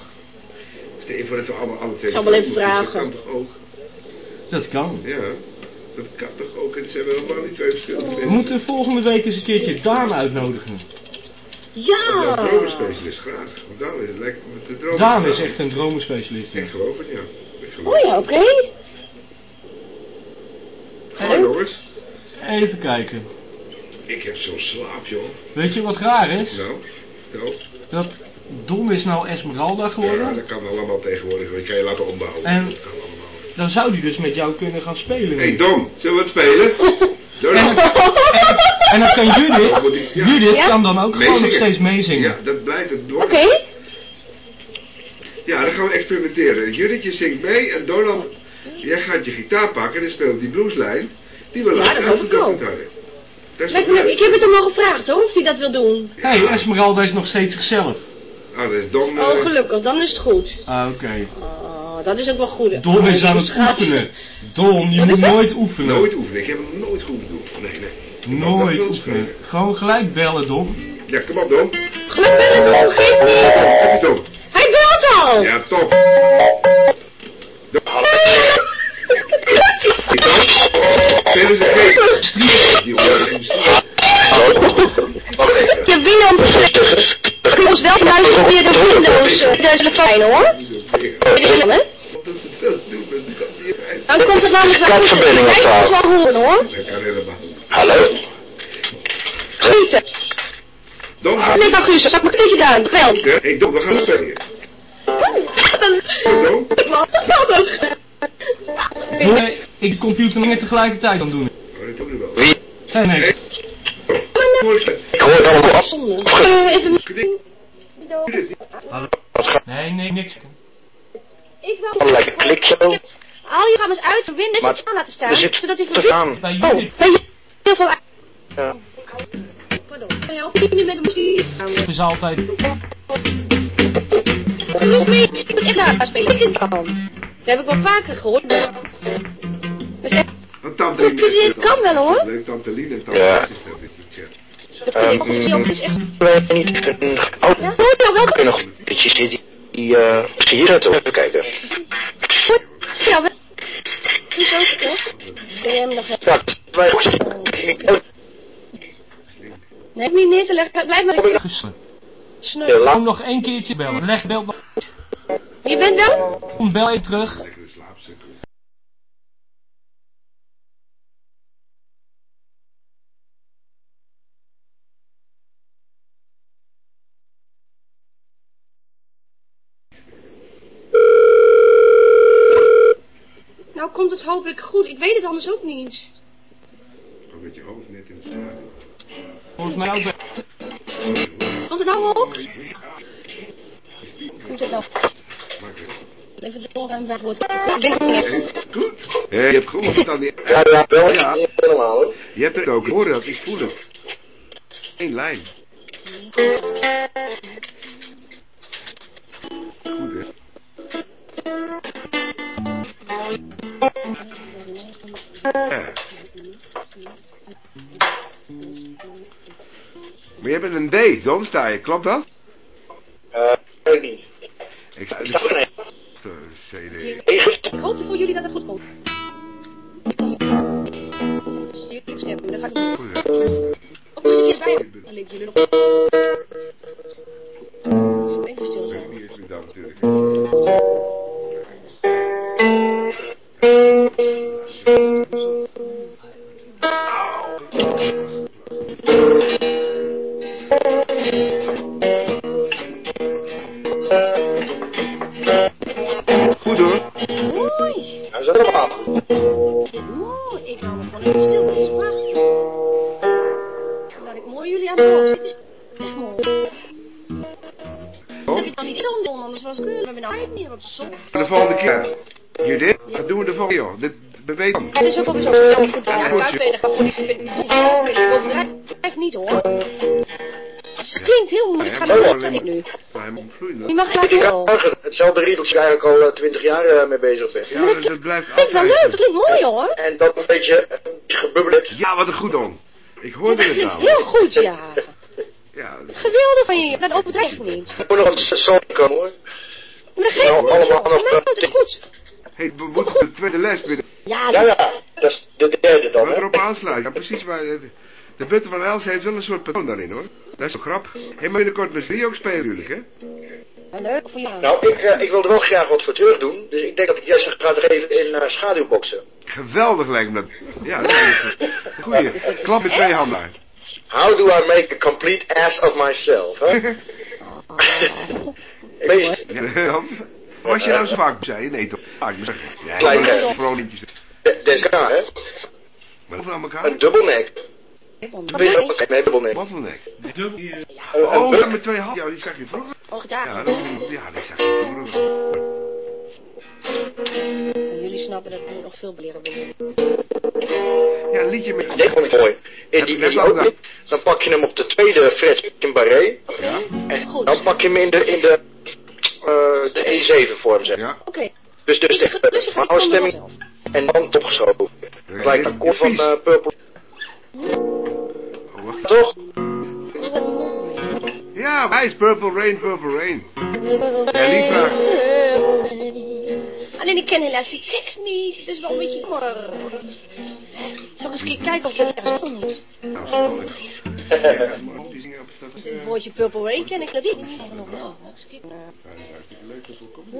Speaker 1: Stel je voor dat we allemaal alle twee...
Speaker 5: Ik zal wel even vragen.
Speaker 1: Dat kan toch ook?
Speaker 2: Dat kan.
Speaker 1: Ja, dat kan toch ook? En het zijn wel helemaal niet twee verschillende
Speaker 2: We
Speaker 1: mensen.
Speaker 2: moeten volgende week eens een keertje Daan uitnodigen.
Speaker 5: Ja!
Speaker 1: Ja, dromenspecialist, graag. Want Daan is het lekker met de dromen.
Speaker 2: Daan is echt een dromenspecialist. ja.
Speaker 1: Ik geloof het, ja. Ik geloof
Speaker 5: Oh ja, oké.
Speaker 1: Ga jongens.
Speaker 2: Even kijken.
Speaker 1: Ik heb zo'n slaap, joh.
Speaker 2: Weet je wat raar is?
Speaker 1: Nou, nou.
Speaker 2: Dat Don is nou Esmeralda
Speaker 1: Ja,
Speaker 2: geworden.
Speaker 1: dat kan allemaal tegenwoordig. Dat kan je laten ombouwen.
Speaker 2: En-
Speaker 1: Dat kan allemaal.
Speaker 2: Dan zou die dus met jou kunnen gaan spelen.
Speaker 1: Hé hey, Don, zullen we wat spelen? Donald.
Speaker 2: En dan kan Judith,
Speaker 1: ja.
Speaker 2: Judith
Speaker 5: Ja?
Speaker 2: kan dan ook gewoon nog steeds meezingen.
Speaker 1: Ja, dat blijft het door.
Speaker 5: Oké.
Speaker 1: Ja, dan gaan we experimenteren. Judithje zingt mee en Donald, jij gaat je gitaar pakken en speelt die blueslijn. Die we
Speaker 5: Ja,
Speaker 1: later
Speaker 5: dat hoop ik me- heb het hem al gevraagd hoor, of hij dat wil doen.
Speaker 2: Hé, hey, Esmeralda is nog steeds zichzelf.
Speaker 1: Ah, dat is Don.
Speaker 5: Oh,
Speaker 1: eh,
Speaker 5: gelukkig, dan is het goed.
Speaker 2: Ah, oké.
Speaker 5: Oh, dat is ook wel goed.
Speaker 2: Don is aan het oefenen. Don, je moet
Speaker 5: is
Speaker 2: nooit oefenen.
Speaker 1: Nooit oefenen. Ik heb hem nooit goed doen. Nee, nee. Ik
Speaker 2: Nooit
Speaker 1: dat
Speaker 2: oefenen.
Speaker 1: spelen.
Speaker 2: Gewoon gelijk bellen, Don.
Speaker 1: Ja, kom op Don.
Speaker 5: Gelukkig ben ik nog geen
Speaker 1: Heb je?
Speaker 5: Hij belt al!
Speaker 1: Ja, top. Spelen ze geen striep? Die horen geen striep.
Speaker 5: Je Willem, je ons wel luisteren via de Windows eh, de telefoon hoor. Willem, hè?
Speaker 1: Dat is het veel te doen, maar dat kan niet fijn.
Speaker 5: Dan komt het namelijk wel
Speaker 4: Skype-verbinding of zo.
Speaker 5: Moet wel horen hoor.
Speaker 1: Dat kan helemaal.
Speaker 4: Hallo?
Speaker 5: Schieten.
Speaker 1: Don, ga
Speaker 5: Nee, Augustus, heb ik een tikje gedaan. Wel.
Speaker 1: Hé, hey, Don, we gaan spelen. Don?
Speaker 2: Don, eh, ik de computer niet tegelijkertijd aan doen.
Speaker 1: Oh, dat doen we wel.
Speaker 4: Wie?
Speaker 2: Nee, nee.
Speaker 4: Ik hoor het allemaal af.
Speaker 5: Even...
Speaker 4: Wat gaat
Speaker 2: Nee, nee, niks.
Speaker 5: Ik wil...
Speaker 4: er lekker klik zo?
Speaker 5: Haal je eens uit Windows
Speaker 4: Maar
Speaker 5: aan laten staan,
Speaker 4: Er zit
Speaker 5: zodat hij
Speaker 4: te
Speaker 5: verbindt.
Speaker 4: gaan.
Speaker 2: Bij
Speaker 5: Oh,
Speaker 2: Judith
Speaker 5: ben je heel veel...
Speaker 4: Ja.
Speaker 5: Pardon. Help je niet met de muziek.
Speaker 2: is altijd...
Speaker 5: Dus mee, ik moet echt naar spelen. Ik kan. Dat heb ik wel vaker gehoord. Dus, dus echt,
Speaker 1: Want Tante Lien
Speaker 5: kan wel, hoor.
Speaker 1: Leuk, Tante Lien en Tante
Speaker 4: Ja.
Speaker 1: Is dat in de chat.
Speaker 5: dat officieel is echt...
Speaker 4: weet niet. Een
Speaker 5: Ja,
Speaker 4: oud
Speaker 5: hoor je nou wel?
Speaker 4: kun nog een beetje zit die, eh, sigaretten. Even kijken.
Speaker 5: Ja, wel. Hoezo, toch? Ben je hem nog...
Speaker 4: Ja, wij
Speaker 5: Nee, niet neer te leggen. Blijf maar
Speaker 2: Gisteren.
Speaker 5: sneu.
Speaker 2: Kom
Speaker 4: lang.
Speaker 2: nog één keertje bellen. Leg bel,
Speaker 5: Je bent wel...
Speaker 2: kom bel even terug.
Speaker 1: Lekkere slaapsukkel.
Speaker 5: Nou komt het hopelijk goed. Ik weet het anders ook niet.
Speaker 1: Kom met je hoofd net in het stadion.
Speaker 2: Volgens mij ook bij...
Speaker 5: Komt het nou ook? Komt het nou? Even de doorgaan weg wordt.
Speaker 1: Hey, goed. Hé, je hebt gehoord dan die...
Speaker 4: Ja, ja, wel.
Speaker 1: Ja.
Speaker 4: Ja. Helemaal hoor.
Speaker 1: Je hebt het ook. Ik hoor dat, ik voel het. Eén lijn. Goed, hè? Ja. Maar je bent een D, dan sta je. Klopt dat?
Speaker 4: Eh, weet ik niet.
Speaker 1: Ik sta...
Speaker 4: Ik er.
Speaker 1: CD.
Speaker 5: Ik hoop voor jullie dat het goed komt. Dan ga ik? Of moet je hierbij? Dan leven jullie nog. Even stil
Speaker 1: Ik
Speaker 5: zijn.
Speaker 1: weet niet eens meer dat natuurlijk. Goed weten.
Speaker 5: Het is ook alweer zo zo goed. Ja, buitenspelen gaat voor die. Ik bedrijf niet hoor. Het klinkt heel moeilijk. Ik ga wel ik nu.
Speaker 1: Maar hem vloeiend.
Speaker 5: Die mag
Speaker 4: Ik kan
Speaker 5: wel.
Speaker 4: hetzelfde riedeltje waar ik al eh, twintig jaar eh, mee bezig ben.
Speaker 1: Ja, dus het blijft
Speaker 5: Klinkt wel leuk. Dat
Speaker 1: altijd.
Speaker 5: klinkt mooi hoor.
Speaker 4: En dat een beetje eh, gebubbeld.
Speaker 1: Ja, wat een goed on. Ik
Speaker 5: Dat
Speaker 1: hoorde het
Speaker 5: klinkt
Speaker 1: nou.
Speaker 5: heel goed, ja.
Speaker 1: Dat
Speaker 5: Geweldig van je. Dat overdrijft niet.
Speaker 4: Ik moet nog een song komen hoor.
Speaker 5: Maar dat geeft
Speaker 4: Nou,
Speaker 5: niet.
Speaker 4: allemaal
Speaker 5: joh.
Speaker 4: nog,
Speaker 5: Maar het is goed.
Speaker 1: Hey, we moeten de tweede les binnen.
Speaker 5: Ja,
Speaker 4: Ja, ja. Dat is de derde dan.
Speaker 1: Wat erop aansluit. Ja, precies waar. eh, De Butten van Els heeft wel een soort patroon daarin hoor. Dat is zo grap. Hé, maar binnenkort met drie ook spelen natuurlijk hè.
Speaker 5: Leuk voor jou.
Speaker 4: Nou, ik, eh, ik wil er wel graag wat voor terug doen. Dus ik denk dat ik Jesse ga er even in eh, schaduwboksen.
Speaker 1: Geweldig lijkt me dat. Ja, dat is een goeie. Klap met twee handen.
Speaker 4: How do I make a complete ass of myself? Hè?
Speaker 1: Ja. Was je nou zo vaak zei? Nee, toch? Vaak zeggen. Ja,
Speaker 4: Klein,
Speaker 1: maar
Speaker 4: hè?
Speaker 1: Vooral liedjes.
Speaker 4: De- DSK, hè?
Speaker 1: Maar over aan elkaar.
Speaker 4: Een dubbelnek. Dubbelnek, nee, dubbelnek.
Speaker 1: Bottleneck.
Speaker 4: Een, een
Speaker 1: Oh, ja, met twee handen. Ja, die zag je vroeger.
Speaker 5: Oh, daar.
Speaker 1: Ja, dat, ja die zag je vroeger.
Speaker 5: En jullie snappen dat ik moet nog veel leren willen.
Speaker 1: Ja, een liedje met...
Speaker 4: Dit vond ik mooi. In die, in die. Dan pak je hem op de tweede fret in barré.
Speaker 1: Ja,
Speaker 4: En dan pak je hem in de, in de, de E7 vorm, zeg.
Speaker 1: ja.
Speaker 5: Oké.
Speaker 4: Dus, dus
Speaker 5: Dus,
Speaker 4: de,
Speaker 5: dus ik ga
Speaker 4: de stemming en dan opgeschoven. Gelijk akkoord van eh, Purple.
Speaker 1: Oh, wacht.
Speaker 4: Toch?
Speaker 1: Ja, hij is Purple Rain, Purple Rain. Ja, die vraag.
Speaker 5: Alleen ik ken helaas die tekst niet. Het is wel een beetje jammer. Zal ik eens een keer kijken of dat ergens komt?
Speaker 1: Nou, is het.
Speaker 5: Woordje Purple Rain ken ik nog niet. Eens kijken.
Speaker 1: dat leuk. Dat komt.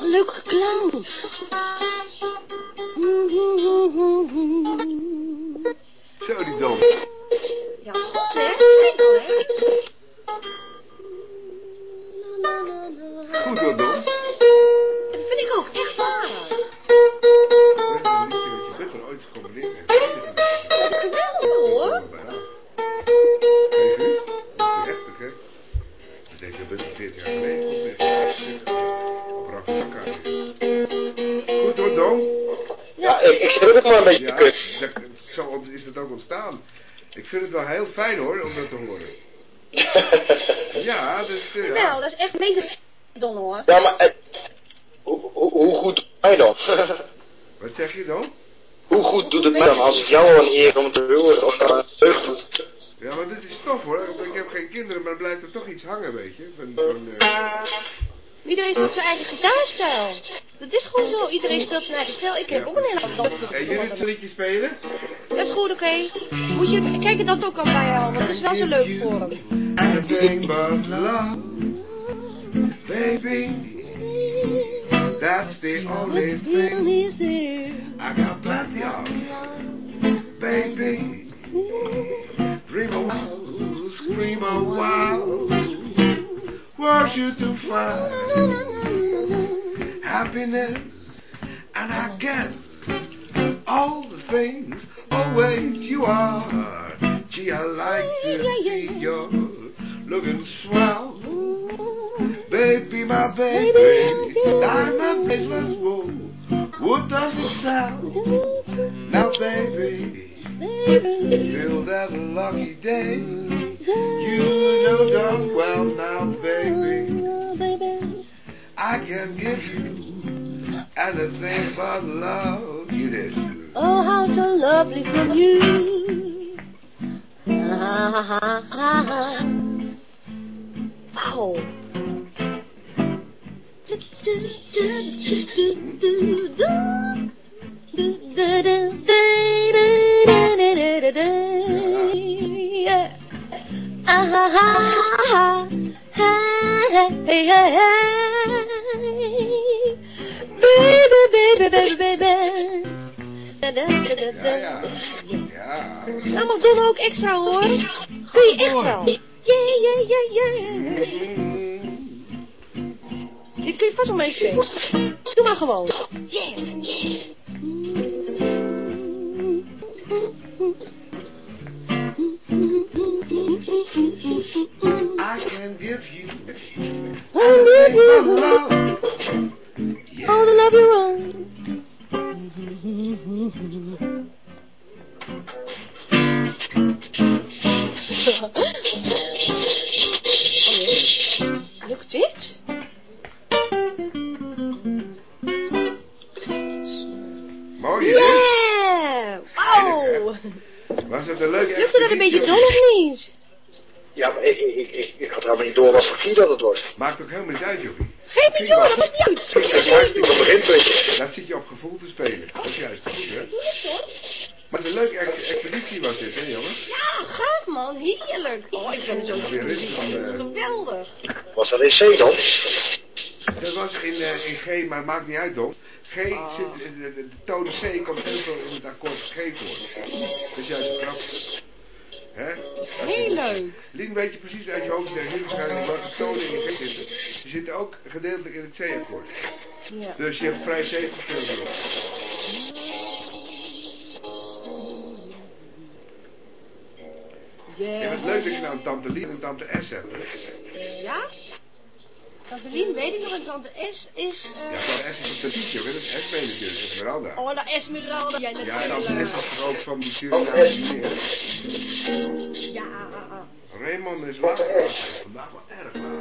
Speaker 5: Een leuke clown.
Speaker 1: Zo, die dom.
Speaker 5: Ja, goed hè?
Speaker 1: Goed hoor, dom.
Speaker 5: Dat vind ik ook, echt waar.
Speaker 1: Dat is een liedje wat je beter ooit gecombineerd hebt.
Speaker 5: Dat is geweldig hoor.
Speaker 1: Hey, Guus, dat is heftig, hè? Best 40 jaar geleden. Of 40 jaar geleden. Op Rafa Sakka. Goed hoor, Dom.
Speaker 4: Ja, ik, ik zit ook maar een beetje
Speaker 1: Ja,
Speaker 4: kut.
Speaker 1: Dat, zo is het ook ontstaan. Ik vind het wel heel fijn hoor, om dat te horen. Ja, dat is... eh,
Speaker 5: Wel,
Speaker 1: ja.
Speaker 5: dat is echt mega don hoor.
Speaker 4: Ja, maar eh, hoe, hoe, hoe goed doet het mij dan?
Speaker 1: Wat zeg je dan?
Speaker 4: hoe goed doet het mij dan als ik jou al een eer om te horen of dat deugd doet?
Speaker 1: Ja, maar dit is tof hoor. Ik heb geen kinderen, maar blijft er toch iets hangen, weet je. Van zo'n... eh,
Speaker 5: Iedereen doet zijn eigen gitaarstijl. Dat is gewoon zo. Iedereen speelt zijn eigen stijl. Ik heb ook een hele andere
Speaker 1: Hey, jullie het liedje spelen?
Speaker 5: Dat is goed, oké. Moet je kijken dat ook al bij jou, want het is wel zo leuk voor hem.
Speaker 1: Anything but love, baby. That's the only thing I got plenty of, baby. Dream a while, scream a while. Were you to find happiness? And I guess all the things always you are. Gee, I like to see you looking swell. Baby, my baby, diamond bracelets wool. What does it sell? Now, baby, feel that lucky day. You know darn well now, baby, I can give you anything but love. You did.
Speaker 5: Oh, how so lovely from you. Wow. Baby, baby, baby, baby.
Speaker 1: Ja, ja. Ja.
Speaker 5: Nou mag Don ook extra hoor. Kun je echt wel. Yeah, yeah, yeah, yeah. Dit kun je vast wel meespelen. Doe maar gewoon. Yeah, yeah.
Speaker 1: I can give you
Speaker 5: I'll give
Speaker 1: anything but
Speaker 5: you
Speaker 1: love.
Speaker 5: all the love you want. Lukt dit?
Speaker 1: Mooi is dit.
Speaker 5: Yeah! Wow!
Speaker 1: Was het een leuke
Speaker 5: Lukte dat een beetje dol of niet?
Speaker 4: Ja, maar ik, ik, ik, ik had helemaal niet door wat voor dat het was.
Speaker 1: Maakt ook helemaal niet uit, Joppie.
Speaker 5: Geef me joh, dat maakt niet uit.
Speaker 4: Het is hartstikke op beginpuntje.
Speaker 1: Dat zit je op gevoel te spelen. Dat is juist goed, hè? Maar het is een leuke ex- expeditie was dit, hè, jongens?
Speaker 5: Ja, gaaf man, heerlijk. Oh, ik ben zo
Speaker 1: Weer in van, eh,
Speaker 5: geweldig.
Speaker 4: Was dat in C dan?
Speaker 1: Dat was in, eh, in G, maar het maakt niet uit, Don. G zit, de, de, de toon C komt heel veel in het akkoord G voor. Dat is juist een grap. Hè?
Speaker 5: Heel leuk.
Speaker 1: Lien weet je precies uit je hoofd zeggen, welke tonen in G zitten. Die zitten ook gedeeltelijk in het C-akkoord.
Speaker 5: Ja.
Speaker 1: Dus je hebt vrij zeker gespeeld erop. Ja, wat leuk dat je nou een tante Lien en tante S hebt.
Speaker 5: Ja? Tante Lien, weet ik nog, en tante S is... eh,
Speaker 1: Ja, tante S is de liedje, hoor. Dat is Esme natuurlijk, Esmeralda.
Speaker 5: Oh, dat Esmeralda.
Speaker 1: Ja,
Speaker 5: natuurlijk.
Speaker 1: tante S is toch ook van die Surinaamse meneer.
Speaker 5: Ja.
Speaker 1: Raymond is later. Is vandaag wel erg laat.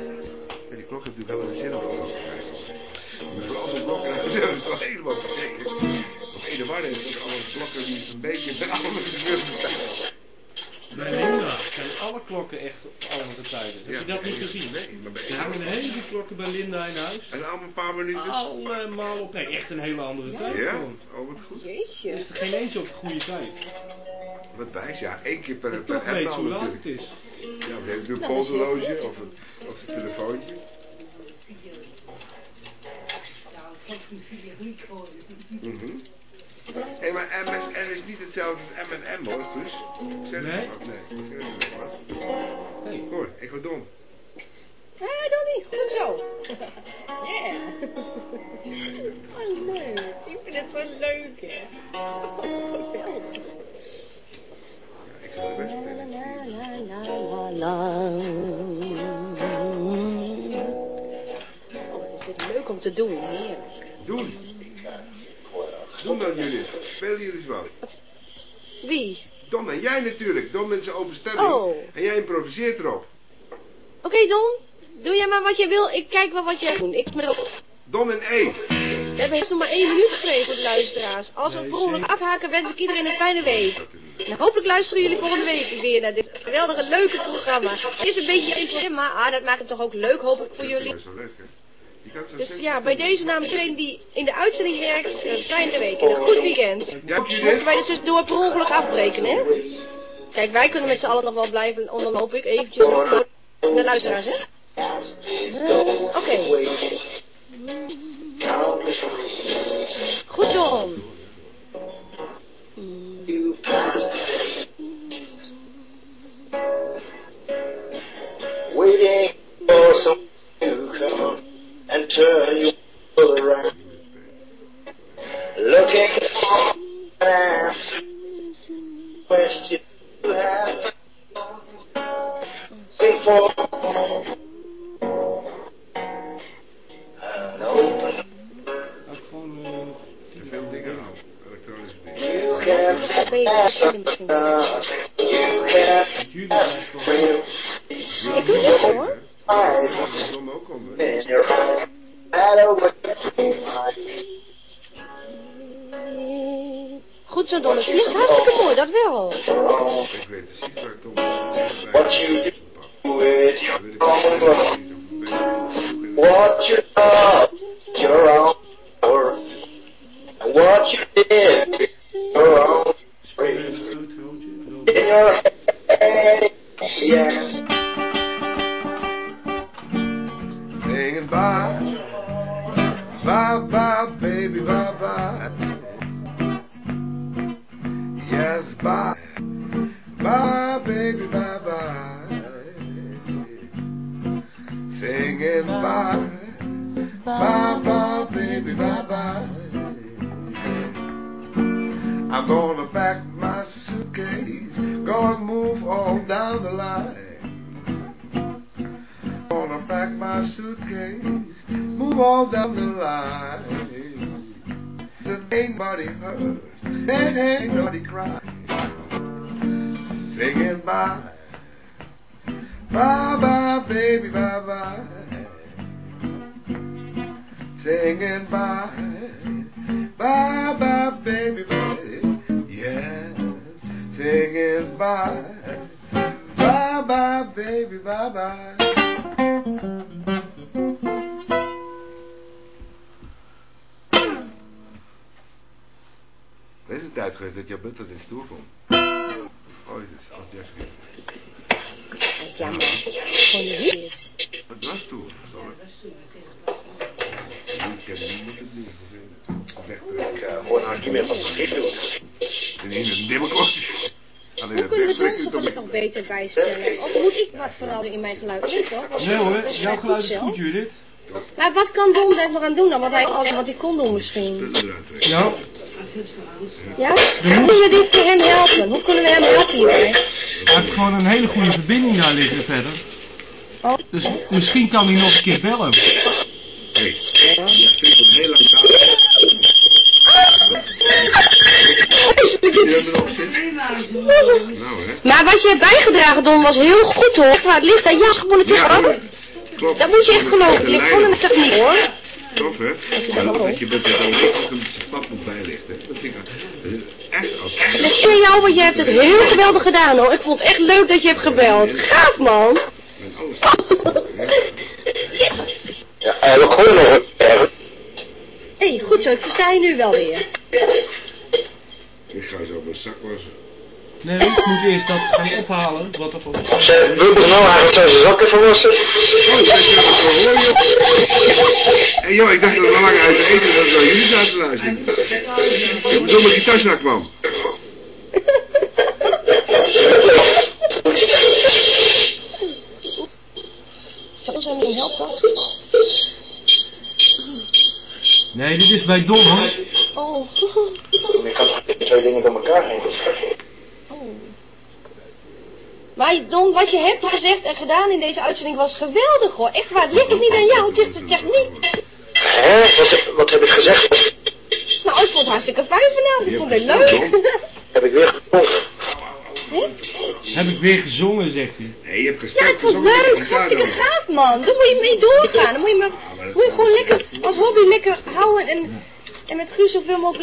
Speaker 1: Ja, die klok heeft natuurlijk wel een zin om te kijken. hoor. Maar vooral de klokken, dat is wel helemaal verzekerd. Op Ede Warde is ook alle klokken die een beetje met allemaal verschillende tijd.
Speaker 2: Bij Linda zijn alle klokken echt op andere tijden. Heb je dat niet gezien?
Speaker 1: Nee, maar bij
Speaker 2: Er hangen een heleboel klokken bij Linda in huis.
Speaker 1: En allemaal een paar minuten.
Speaker 2: Allemaal op nee, echt een hele andere tijd
Speaker 1: Ja?
Speaker 2: gewoon.
Speaker 1: Oh, wat goed.
Speaker 5: Jeetje.
Speaker 2: is er geen eentje op de goede tijd.
Speaker 1: Wat wijs, ja. één keer per,
Speaker 2: En
Speaker 1: per
Speaker 2: toch weet hoe
Speaker 1: nou
Speaker 2: laat het is.
Speaker 1: Ja, dan heeft een
Speaker 5: Nou,
Speaker 1: polshorloge of een, of een telefoontje.
Speaker 6: Nou, ik
Speaker 1: Hé, maar MSN is niet hetzelfde als M&M hoor, Guus. Zeg
Speaker 2: Nee?
Speaker 1: het. Nee, ik zeg het niet maar.
Speaker 2: Hey.
Speaker 1: Hoor, ik word dom.
Speaker 5: Hé, Donnie, goed zo. Yeah. Oh, leuk. Ik vind het zo leuk, hè. Geweldig.
Speaker 1: Ja, ik
Speaker 7: la, la, la, la.
Speaker 5: Oh, wat is dit leuk om te doen. Heerlijk.
Speaker 1: Doen. Doen dan jullie. Spelen jullie eens wat.
Speaker 5: Wie?
Speaker 1: Don en jij natuurlijk. Don met zijn open stemming.
Speaker 5: Oh.
Speaker 1: En jij improviseert erop.
Speaker 5: Oké, Don. Doe jij maar wat je wil. Ik kijk wel wat jij doet. Ik ben erop.
Speaker 1: Don en E.
Speaker 5: We hebben eerst nog maar één minuut gekregen voor de luisteraars. Als we
Speaker 2: zeker.
Speaker 5: afhaken, wens ik iedereen een fijne week.
Speaker 1: Dat
Speaker 5: En hopelijk luisteren jullie volgende week weer naar dit geweldige, leuke programma. Het is een beetje een maar dat maakt het toch ook leuk, hoop ik, voor
Speaker 1: dat
Speaker 5: jullie.
Speaker 1: is best wel leuk, hè?
Speaker 5: Dus ja, bij deze namens iedereen die in de uitzending werkt, een fijne week en een goed weekend.
Speaker 1: Je
Speaker 5: Mochten
Speaker 1: dit?
Speaker 5: wij dus tussendoor per ongeluk afbreken, hè? Kijk, wij kunnen met z'n allen nog wel blijven, en dan hoop ik eventjes nog maar de luisteraars, hè? Oké. Goed, Don.
Speaker 8: waiting for someone to come and turn you around. Looking for an answer. Question you have. Waiting for an open.
Speaker 2: Ook gewoon eh, nog
Speaker 1: Te veel dingen houden. Elektronische dingen.
Speaker 8: You can
Speaker 5: Ben je
Speaker 8: answer
Speaker 5: misschien misschien?
Speaker 8: nothing. You can
Speaker 2: met jullie blijft wel.
Speaker 8: feel
Speaker 5: Ik doe niks hoor.
Speaker 1: Dat Don ook om, hè?
Speaker 8: in your eyes. Matter what you might
Speaker 5: Goed zo, Don. Het klinkt hartstikke mooi, dat wel.
Speaker 8: wrong.
Speaker 1: Ik weet precies waar Tom is.
Speaker 8: What you do with your
Speaker 1: Weet ik
Speaker 8: own
Speaker 1: precies
Speaker 8: love.
Speaker 1: of
Speaker 8: What you love, your own work. And what you did with your own free.
Speaker 2: Een groot grootje.
Speaker 8: In your head, yeah.
Speaker 1: Singing bye, bye bye, baby, bye bye. Yes, bye, bye, baby, bye bye. Singing bye, bye bye, baby, bye bye. I'm gonna pack my suitcase, gonna move on down the line. Pack my suitcase, move on down the line. There ain't nobody hurt, and ain't nobody crying. Singing bye, bye bye, baby, bye bye. Singing bye, bye bye, baby, bye. Yeah, singing bye, bye bye, baby, bye bye. Deze tijd geweest dat jouw butler in stoer vond. Ooit is als Jackson.
Speaker 5: Jammer. Gewoon niet.
Speaker 1: Het was stoer, sorry. ken niemand het niet.
Speaker 4: Ik eh, hoor nou niet meer wat Giet doet.
Speaker 1: En in een dimmerklootje. Alleen
Speaker 5: Hoe kunnen we
Speaker 1: is toch
Speaker 5: geluid nog beter bijstellen? Of moet ik wat veranderen in mijn geluid? Nee
Speaker 2: hoor,
Speaker 5: is
Speaker 2: jouw geluid is goed Judith.
Speaker 5: Maar wat kan Don daar nog aan doen dan? Want hij alles wat hij kon doen misschien.
Speaker 2: Ja,
Speaker 5: Ja? Hoe kunnen we dit voor hem helpen? Hoe kunnen we hem helpen hierbij?
Speaker 2: hij heeft gewoon een hele goede verbinding daar liggen verder.
Speaker 5: Oh.
Speaker 2: Dus misschien kan hij nog een keer bellen.
Speaker 1: Hé, hey, je klinkt al heel lang. Nou hè.
Speaker 5: Maar wat je hebt bijgedragen, Don, was heel goed hoor. Maar het ligt aan jou politiek
Speaker 1: Ja, hoor.
Speaker 5: Dat moet je echt geloven. Het ligt gewoon de techniek hoor.
Speaker 1: Klopt hè.
Speaker 5: je
Speaker 1: Maar
Speaker 5: dat
Speaker 1: je dat een pad moet bijlichten. Dat vind ik echt als...
Speaker 5: Het ligt aan jou, want je hebt het heel geweldig gedaan hoor. Ik vond het echt leuk dat je hebt gebeld. Gaaf man.
Speaker 1: Met alles.
Speaker 4: Ja, eh, we gooien nog een.
Speaker 5: Hé, hey, goed zo. Ik versta je nu wel weer.
Speaker 1: Ik ga zo mijn zak wassen.
Speaker 2: Nee, ik moet eerst dat gaan ophalen. Wat er van...
Speaker 4: Ze wilde nou eigenlijk zijn zakken verwassen.
Speaker 1: Oh, dat is wel hoor joh. Hé joh, ik dacht dat we lang uit eten dat we naar jullie zaten te luisteren. Ik bedoel met die taszak kwam.
Speaker 5: Zal zo niet helpen dat?
Speaker 2: Nee, dit is bij Don hoor.
Speaker 5: Oh.
Speaker 4: Ik kan toch niet twee dingen door elkaar heen.
Speaker 5: Maar Don, wat je hebt gezegd en gedaan in deze uitzending was geweldig hoor. Echt waar, het ligt ook niet aan jou, het ligt de techniek.
Speaker 4: Hè? Wat, wat heb ik gezegd?
Speaker 5: Nou, ik vond het hartstikke fijn vanavond. Ik vond het leuk.
Speaker 4: Heb ik weer gevonden?
Speaker 2: Heb ik weer gezongen, zegt hij.
Speaker 1: Nee, je hebt
Speaker 5: Ja, ik vond het leuk. Hartstikke gaaf, man. Daar moet je mee doorgaan. Dan moet je, maar, moet je gewoon lekker als hobby lekker houden en, en met Guus zoveel mogelijk